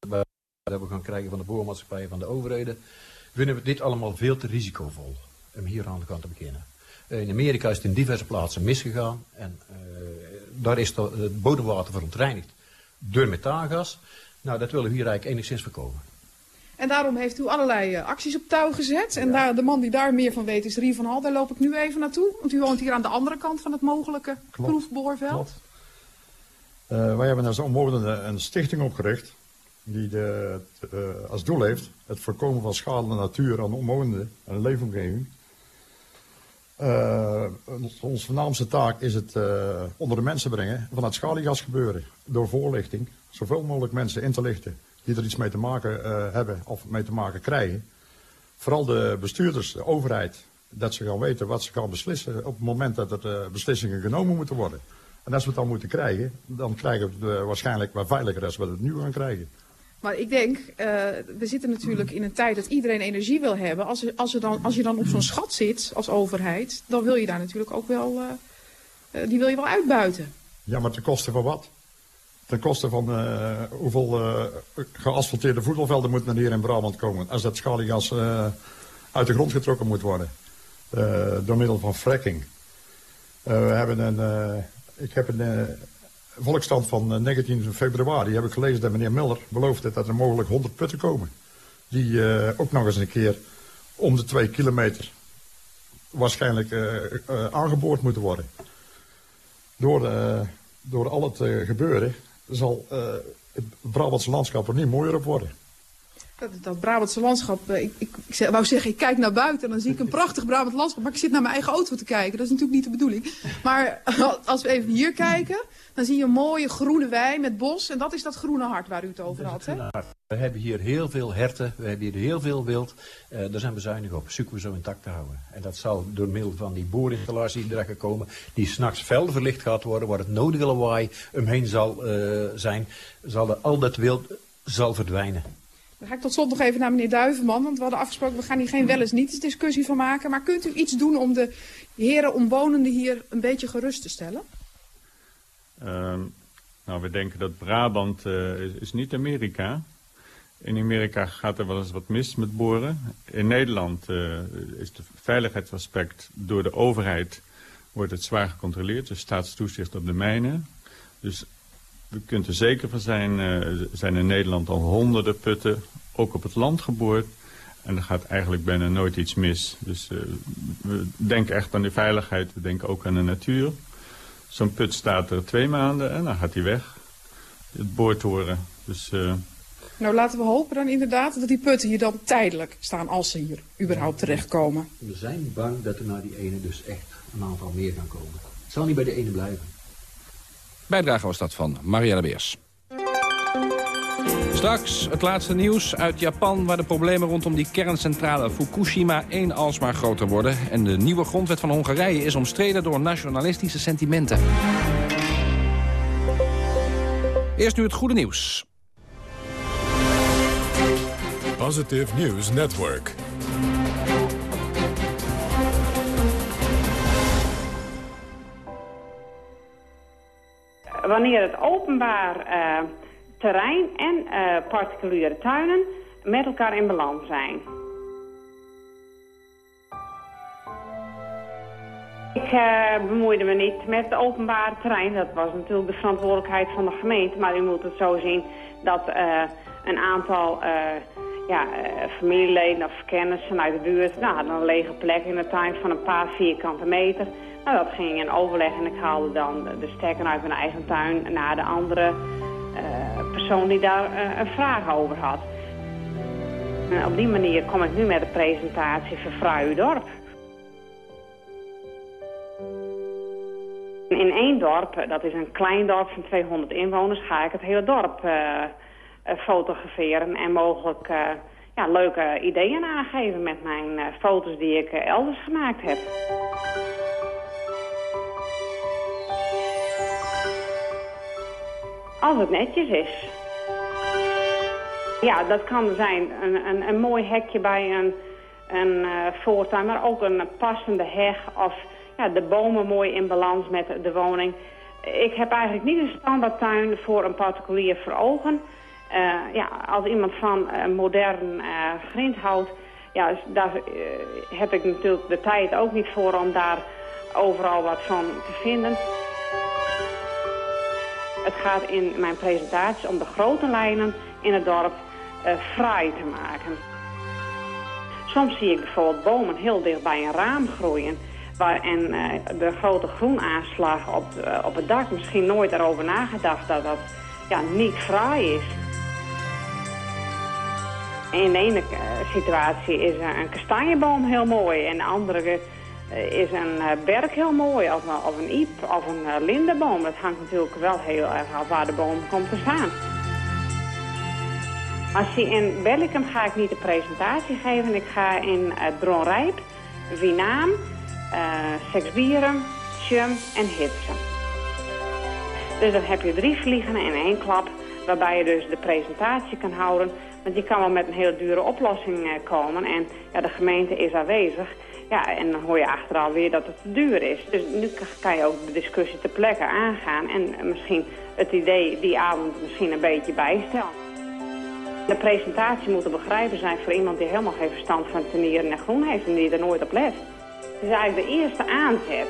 wat we gaan krijgen van de boormaatschappijen van de overheden, vinden we dit allemaal veel te risicovol om hier aan de kant te beginnen. Uh, in Amerika is het in diverse plaatsen misgegaan en daar is het bodemwater verontreinigd door methaangas. Nou, dat willen we hier eigenlijk enigszins voorkomen. En daarom heeft u allerlei uh, acties op touw gezet. En daar, de man die daar meer van weet is Rie van Hal. Daar loop ik nu even naartoe. Want u woont hier aan de andere kant van het mogelijke Klopt. proefboorveld. Klopt. Uh, wij hebben als omwonende een stichting opgericht. Die de, uh, als doel heeft het voorkomen van schade aan natuur, aan omwonenden en leefomgeving. Onze voornaamste taak is het onder de mensen brengen van het schaliegas gebeuren. Door voorlichting. Zoveel mogelijk mensen in te lichten die er iets mee te maken uh, hebben of mee te maken krijgen. Vooral de bestuurders, de overheid, dat ze gaan weten wat ze gaan beslissen op het moment dat er beslissingen genomen moeten worden. En als we het dan moeten krijgen, dan krijgen we het waarschijnlijk wat veiliger als we het nu gaan krijgen. Maar ik denk, we zitten natuurlijk in een tijd dat iedereen energie wil hebben. Als, als, er dan, als je dan op zo'n schat zit als overheid, dan wil je daar natuurlijk ook wel, die wil je wel uitbuiten. Ja, maar ten koste van wat? ten koste van hoeveel geasfalteerde voetbalvelden moeten hier in Brabant komen. Als dat schaliegas uit de grond getrokken moet worden. door middel van fracking. we hebben een, ik heb een volksstand van 19 februari. heb ik gelezen dat meneer Miller beloofde dat er mogelijk 100 putten komen. Die ook nog eens een keer om de twee kilometer waarschijnlijk aangeboord moeten worden. Door, door al het gebeuren zal het Brabantse landschap er niet mooier op worden. Dat, dat Brabantse landschap, eh, ik, ik, ik, wou zeggen, ik kijk naar buiten en dan zie ik een prachtig Brabant landschap. Maar ik zit naar mijn eigen auto te kijken, dat is natuurlijk niet de bedoeling. Maar *laughs* als we even hier kijken, dan zie je een mooie groene wei met bos. En dat is dat groene hart waar u het over had, hè? We hebben hier heel veel herten, we hebben hier heel veel wild. Uh, daar zijn we zuinig op, zoeken we zo intact te houden. En dat zal door middel van die boorinstallatie die er gaat komen, die s'nachts fel verlicht gaat worden, waar het nodige lawaai omheen zal uh, zijn, zal er, al dat wild zal verdwijnen. Dan ga ik tot slot nog even naar meneer Duivenman. Want we hadden afgesproken, we gaan hier geen wel eens niet discussie van maken. Maar kunt u iets doen om de heren omwonenden hier een beetje gerust te stellen? Uh, nou, we denken dat Brabant uh, is, is, niet Amerika. In Amerika gaat er wel eens wat mis met boren. In Nederland uh, is het veiligheidsaspect door de overheid wordt het zwaar gecontroleerd. Er staatstoezicht op de mijnen. Dus we kunt er zeker van zijn, er uh, zijn in Nederland al honderden putten, ook op het land geboord. En er gaat eigenlijk bijna nooit iets mis. Dus uh, we denken echt aan de veiligheid, we denken ook aan de natuur. Zo'n put staat er twee maanden en dan gaat hij weg. Het boortoren. Dus, uh... Nou, laten we hopen dan inderdaad dat die putten hier dan tijdelijk staan als ze hier überhaupt terechtkomen. We zijn bang dat er naar die ene dus echt een aantal meer gaan komen. Het zal niet bij de ene blijven. Bijdrage was dat van Marielle Beers. Straks het laatste nieuws uit Japan... waar de problemen rondom die kerncentrale Fukushima één alsmaar groter worden. En de nieuwe grondwet van Hongarije is omstreden door nationalistische sentimenten. Eerst nu het goede nieuws. Positive News Network. Wanneer het openbaar terrein en particuliere tuinen met elkaar in balans zijn. Ik uh, bemoeide me niet met het openbare terrein. Dat was natuurlijk de verantwoordelijkheid van de gemeente. Maar u moet het zo zien dat een aantal ja, familieleden of kennissen uit de buurt... Nou, een lege plek in de tuin van een paar vierkante meter. Nou, dat ging in overleg en ik haalde dan de stekker uit mijn eigen tuin... naar de andere persoon die daar een vraag over had. En op die manier kom ik nu met de presentatie Verfraai dorp. In één dorp, dat is een klein dorp van 200 inwoners, ga ik het hele dorp fotograferen en mogelijk ja, leuke ideeën aangeven met mijn foto's die ik elders gemaakt heb. Als het netjes is. Ja, dat kan zijn een, een, een mooi hekje bij een, een voortuin, maar ook een passende heg of ja, de bomen mooi in balans met de woning. Ik heb eigenlijk niet een standaardtuin voor een particulier voor ogen. Uh, ja, als iemand van een modern uh, grind houdt, ja, daar uh, heb ik natuurlijk de tijd ook niet voor om daar overal wat van te vinden. Het gaat in mijn presentatie om de grote lijnen in het dorp fraai te maken. Soms zie ik bijvoorbeeld bomen heel dicht bij een raam groeien. Waar, en uh, de grote groenaanslag op, uh, op het dak misschien nooit erover nagedacht dat dat ja, niet fraai is. In de ene uh, situatie is een kastanjeboom heel mooi en de andere is een berk heel mooi. Of een, iep of een lindenboom. Dat hangt natuurlijk wel heel erg af waar de boom komt te staan. Als je in Bellicum ga ik niet de presentatie geven. Ik ga in uh, Dronrijp, Wienaam, uh, Seksbieren, Chum en Hitsen. Dus dan heb je drie vliegen in één klap, waarbij je dus de presentatie kan houden. Want je kan wel met een hele dure oplossing komen en ja, de gemeente is aanwezig. Ja, en dan hoor je achteraf weer dat het te duur is. Dus nu kan je ook de discussie ter plekke aangaan en misschien het idee die avond misschien een beetje bijstellen. De presentatie moet te begrijpen zijn voor iemand die helemaal geen verstand van tenieren en groen heeft en die er nooit op let. Het is eigenlijk de eerste aanzet.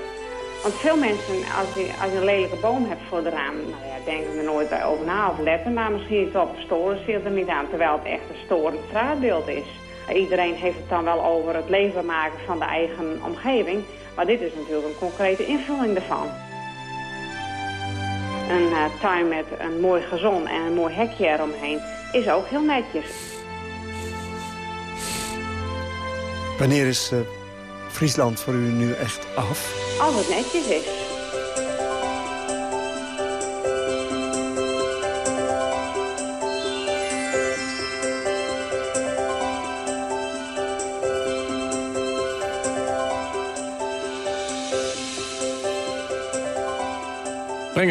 Want veel mensen, als je, als een lelijke boom hebt voor de raam, nou ja, denken er nooit over na of letten. Maar misschien op storen, zit er niet aan, terwijl het echt een storend straatbeeld is. Iedereen heeft het dan wel over het leven maken van de eigen omgeving. Maar dit is natuurlijk een concrete invulling ervan. Een uh, tuin met een mooi gezon en een mooi hekje eromheen is ook heel netjes. Wanneer is uh, Friesland voor u nu echt af? Als het netjes is.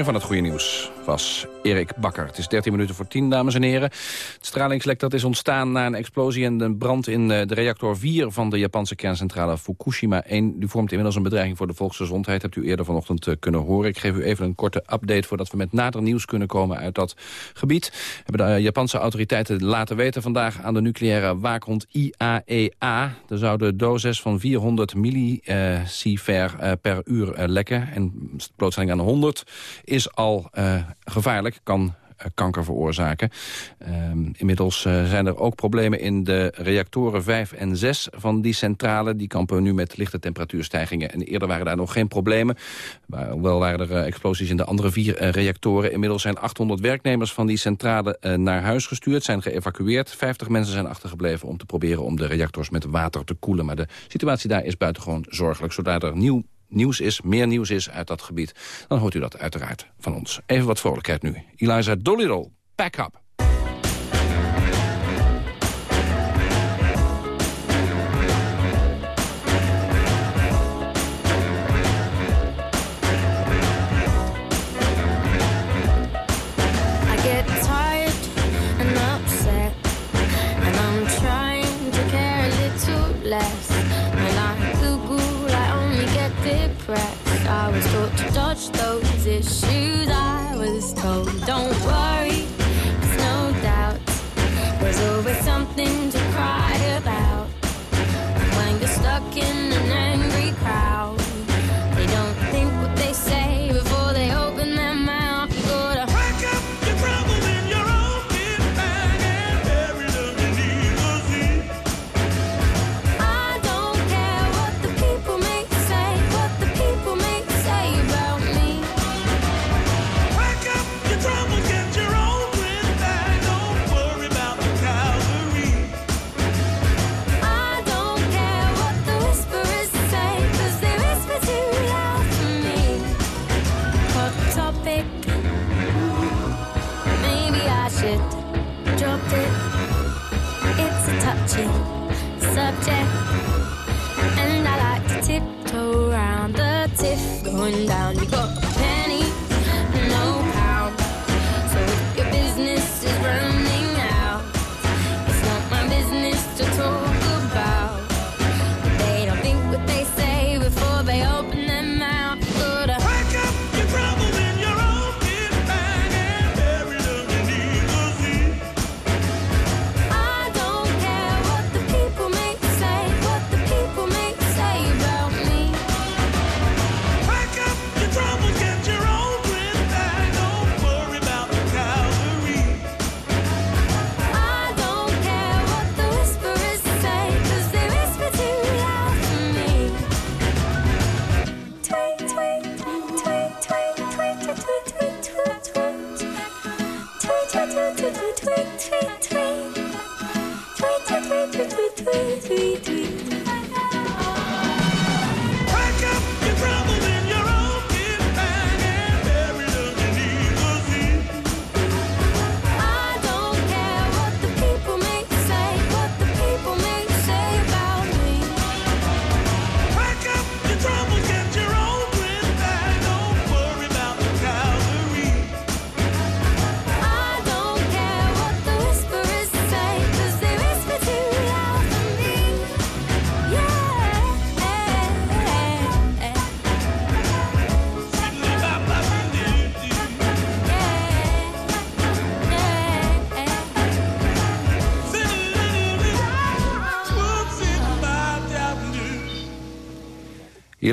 Van het goede nieuws was Erik Bakker. Het is 13 minuten voor 10, dames en heren. Het stralingslek dat is ontstaan na een explosie en een brand in eh, de reactor 4 van de Japanse kerncentrale Fukushima 1. Die vormt inmiddels een bedreiging voor de volksgezondheid. Hebt u eerder vanochtend eh, kunnen horen. Ik geef u even een korte update voordat we met nader nieuws kunnen komen uit dat gebied. Hebben de eh, Japanse autoriteiten laten weten vandaag aan de nucleaire waakhond IAEA. Er zou de dosis van 400 millisievert per uur lekken. En blootstelling aan 100 is al gevaarlijk, kan eh, kanker veroorzaken. Um, inmiddels uh, zijn er ook problemen in de reactoren 5 en 6 van die centrale. Die kampen nu met lichte temperatuurstijgingen. En eerder waren daar nog geen problemen. Wel waren er uh, explosies in de andere vier reactoren. Inmiddels zijn 800 werknemers van die centrale naar huis gestuurd. Zijn geëvacueerd. 50 mensen zijn achtergebleven om te proberen om de reactors met water te koelen. Maar de situatie daar is buitengewoon zorgelijk. Zodra er nieuw nieuws is, meer nieuws is uit dat gebied... dan hoort u dat uiteraard van ons. Even wat vrolijkheid nu. Eliza Dolittle, pack up.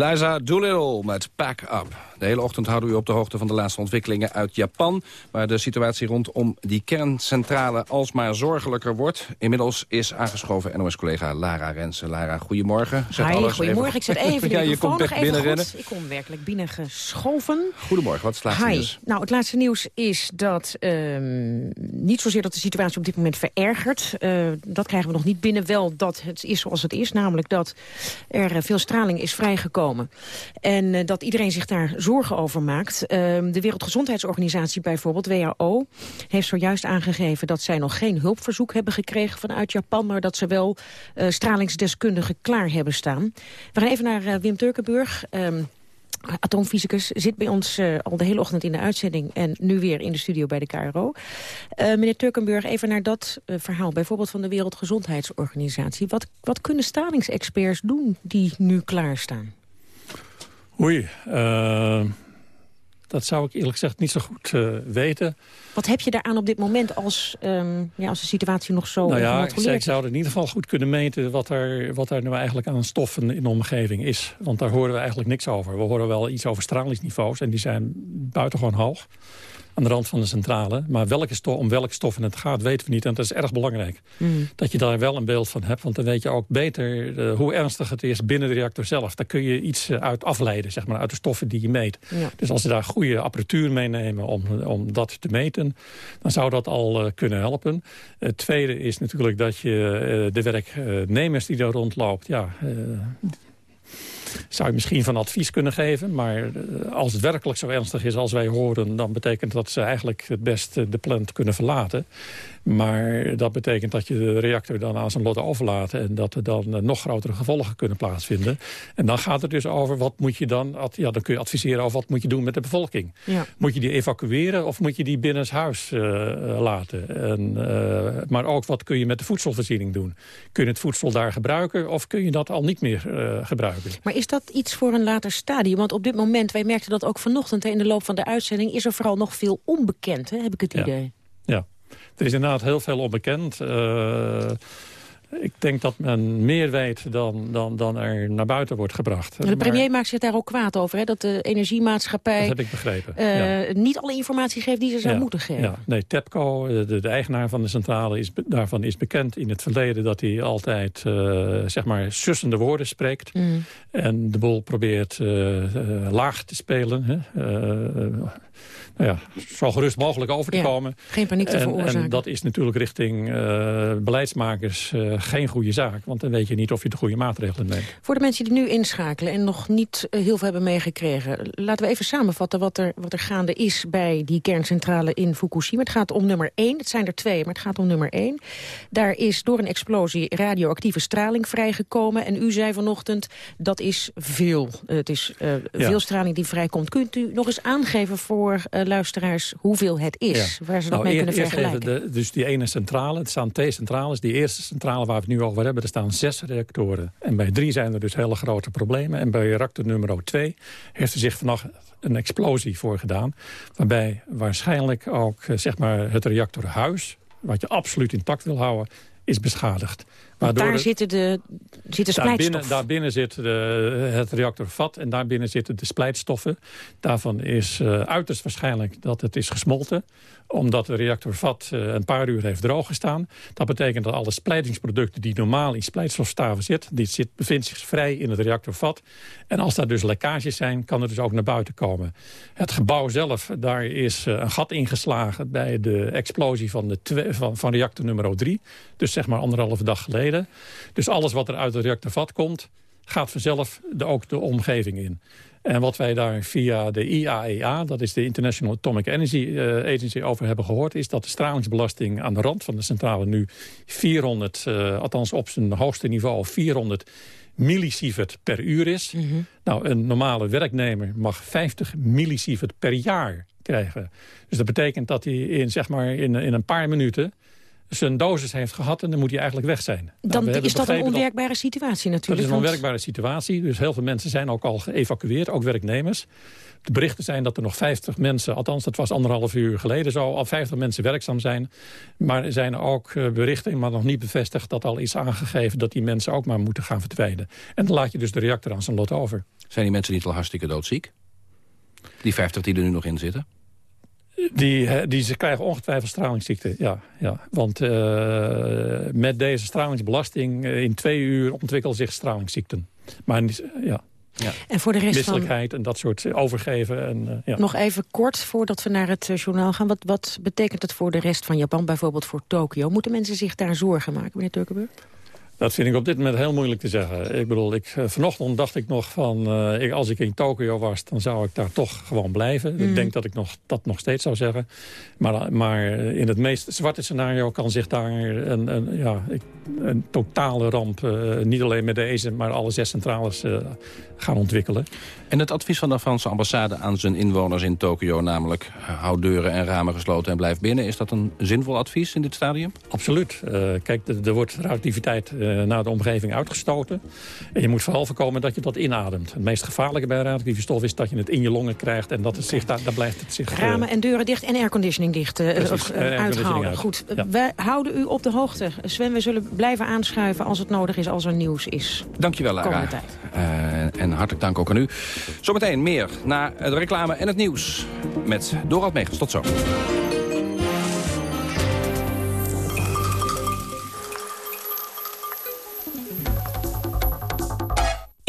Eliza Doolittle met Pack Up. De hele ochtend houden we u op de hoogte van de laatste ontwikkelingen uit Japan... waar de situatie rondom die kerncentrale alsmaar zorgelijker wordt. Inmiddels is aangeschoven NOS-collega Lara Rensen. Lara, goedemorgen. Zet Hi, goedemorgen. even- Ik zet *laughs* even de ja, je komt echt binnenrennen. Ik kom werkelijk binnengeschoven. Goedemorgen, wat is het laatste Hi. nieuws? Nou, het laatste nieuws is dat ehm, niet zozeer dat de situatie op dit moment verergert. Eh, dat krijgen we nog niet binnen. Wel dat het is zoals het is. Namelijk dat er eh, veel straling is vrijgekomen. En eh, dat iedereen zich daar zorgen over maakt. Ehm, de Wereldgezondheidsorganisatie bijvoorbeeld, WHO... heeft zojuist aangegeven dat zij nog geen hulpverzoek hebben gekregen vanuit Japan... maar dat ze wel eh, stralingsdeskundigen klaar hebben staan. We gaan even naar eh, Wim Turkenburg... Ehm, Atoomfysicus zit bij ons eh, al de hele ochtend in de uitzending... en nu weer in de studio bij de KRO. Meneer Turkenburg, even naar dat verhaal... bijvoorbeeld van de Wereldgezondheidsorganisatie. Wat, wat kunnen stalingsexperts doen die nu klaarstaan? Oei, eh, dat zou ik eerlijk gezegd niet zo goed eh, weten. Wat heb je daaraan op dit moment als, ehm, ja, als de situatie nog zo nou ja, ik, zou in ieder geval goed kunnen meten... Wat er, wat er nou eigenlijk aan stoffen in de omgeving is. Want daar horen we eigenlijk niks over. We horen wel iets over stralingsniveaus en die zijn buitengewoon hoog. Aan de rand van de centrale. Maar welke stof, om welke stoffen het gaat, weten we niet. En dat is erg belangrijk. Mm. Dat je daar wel een beeld van hebt. Want dan weet je ook beter eh, hoe ernstig het is binnen de reactor zelf. Daar kun je iets eh, uit afleiden, zeg maar, uit de stoffen die je meet. Ja. Dus als ze daar goede apparatuur meenemen om, om dat te meten... dan zou dat al eh, kunnen helpen. Het tweede is natuurlijk dat je de werknemers die daar rondloopt... Ja, zou je misschien van advies kunnen geven. Maar eh, als het werkelijk zo ernstig is als wij horen... dan betekent dat ze eigenlijk het best eh, de plant kunnen verlaten. Maar dat betekent dat je de reactor dan aan zijn lot overlaat... en dat er dan eh, nog grotere gevolgen kunnen plaatsvinden. En dan gaat het dus over wat moet je dan... Ja, dan kun je adviseren over wat moet je doen met de bevolking. Ja. Moet je die evacueren of moet je die binnenshuis eh laten? En, eh, maar ook wat kun je met de voedselvoorziening doen? Kun je het voedsel daar gebruiken of kun je dat al niet meer gebruiken? Maar is dat dat iets voor een later stadium? Want op dit moment, wij merkten dat ook vanochtend in de loop van de uitzending... is er vooral nog veel onbekend, hè, heb ik het idee. Ja, er is inderdaad heel veel onbekend. Uh, ik denk dat men meer weet dan, dan, dan er naar buiten wordt gebracht. De premier maakt zich daar ook kwaad over, hè? dat de energiemaatschappij... Dat heb ik begrepen, uh, Niet alle informatie geeft die ze zou moeten geven. Ja. Nee, TEPCO, de, de, eigenaar van de centrale, is, daarvan is bekend in het verleden... dat hij altijd, uh, zeg maar, sussende woorden spreekt. Mm. En de boel probeert uh, laag te spelen. Hè? Ja, zo gerust mogelijk over te komen. Geen paniek te veroorzaken. En dat is natuurlijk richting uh, beleidsmakers uh, geen goede zaak. Want dan weet je niet of je de goede maatregelen neemt. Voor de mensen die nu inschakelen en nog niet uh, heel veel hebben meegekregen... laten we even samenvatten wat er, wat er gaande is bij die kerncentrale in Fukushima. Het gaat om nummer 1. Het zijn er twee, maar het gaat om nummer 1. Daar is door een explosie radioactieve straling vrijgekomen. En u zei vanochtend, dat is veel. het is ja. veel straling die vrijkomt. Kunt u nog eens aangeven voor luisteraars hoeveel het is, waar ze dat nou, mee kunnen vergelijken. De, dus die ene centrale, het staan twee centrales. Die eerste centrale waar we het nu over hebben, er staan zes reactoren. En bij drie zijn er dus hele grote problemen. En bij reactor nummer twee heeft er zich vannacht een explosie voor gedaan. Waarbij waarschijnlijk ook eh, zeg maar, het reactorhuis, wat je absoluut intact wil houden, is beschadigd. Waardoor daar zitten de, zit de splijtstof. Daar binnen zit de, het reactorvat en daarbinnen zitten de splijtstoffen. Daarvan is uh, uiterst waarschijnlijk dat het is gesmolten omdat de reactorvat uh, een paar uur heeft droog gestaan. Dat betekent dat alle splijtingsproducten die normaal in splijtstofstaven zitten... die zit, bevindt zich vrij in het reactorvat. En als daar dus lekkages zijn, kan het dus ook naar buiten komen. Het gebouw zelf, daar is uh, een gat ingeslagen... bij de explosie van, de van, van reactor nummer 3. Dus zeg maar anderhalve dag geleden. Dus alles wat er uit het reactorvat komt gaat vanzelf de, ook de omgeving in. En wat wij daar via de IAEA, e dat is de International Atomic Energy uh, Agency, over hebben gehoord... is dat de stralingsbelasting aan de rand van de centrale nu 400, uh, eh, althans op zijn hoogste niveau 400 millisievert per uur is. Mm -hmm. Nou, een normale werknemer mag 50 millisievert per jaar krijgen. Dus dat betekent dat hij in, zeg maar, in, in een paar minuten zijn dosis heeft gehad en dan moet hij eigenlijk weg zijn. Nou, dan is dat een onwerkbare situatie natuurlijk. Dat is een onwerkbare situatie. Dus heel veel mensen zijn ook al geëvacueerd, ook werknemers. De berichten zijn dat er nog 50 mensen, althans dat was anderhalf uur geleden zo... al 50 mensen werkzaam zijn. Maar er zijn ook eh, berichten, maar nog niet bevestigd... dat al is aangegeven dat die mensen ook maar moeten gaan verdwijnen. En dan laat je dus de reactor aan zijn lot over. Zijn die mensen niet al hartstikke doodziek? Die 50 die er nu nog in zitten? Die, die, ze krijgen ongetwijfeld stralingsziekte, ja. ja. Want uh, met deze stralingsbelasting uh, in twee uur ontwikkelen zich stralingsziekten. Maar ja, ja. En voor de rest Misselijkheid en dat soort overgeven. En, uh, ja. Nog even kort, voordat we naar het journaal gaan. Wat, wat betekent het voor de rest van Japan, bijvoorbeeld voor Tokio? Moeten mensen zich daar zorgen maken, meneer Turkenburg? Dat vind ik op dit moment heel moeilijk te zeggen. Ik bedoel, ik, eh, vanochtend dacht ik nog van... Uh, ik, als ik in Tokio was, dan zou ik daar toch gewoon blijven. Ik mhm. denk dat ik nog, dat nog steeds zou zeggen. Maar, maar in het meest zwarte scenario kan zich daar een, een, ja, een totale ramp... Uh, niet alleen met deze, maar alle zes centrales uh, gaan ontwikkelen. En het advies van de Franse ambassade aan zijn inwoners in Tokio... namelijk houd deuren en ramen gesloten en blijf binnen... is dat een zinvol advies in dit stadium? Absoluut. kijk, er wordt radioactiviteit uh, naar de omgeving uitgestoten. En je moet vooral voorkomen dat je dat inademt. Het meest gevaarlijke bij radioactieve stof is dat je het in je longen krijgt... en dat het zich, daar, daar blijft het zich... Ramen en deuren dicht en airconditioning dicht uh, Precies, uithouden. Uit. Goed, ja. wij houden u op de hoogte. Sven, we zullen blijven aanschuiven als het nodig is, als er nieuws is. Dankjewel, Lara. Uh, en hartelijk dank ook aan u. Zometeen meer naar de reclame en het nieuws. Met Dorald Megens. Tot zo.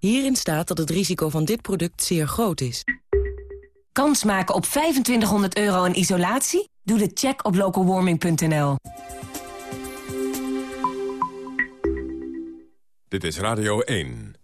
Hierin staat dat het risico van dit product zeer groot is. Kans maken op 2500 euro in isolatie? Doe de check op localwarming.nl. Dit is Radio 1.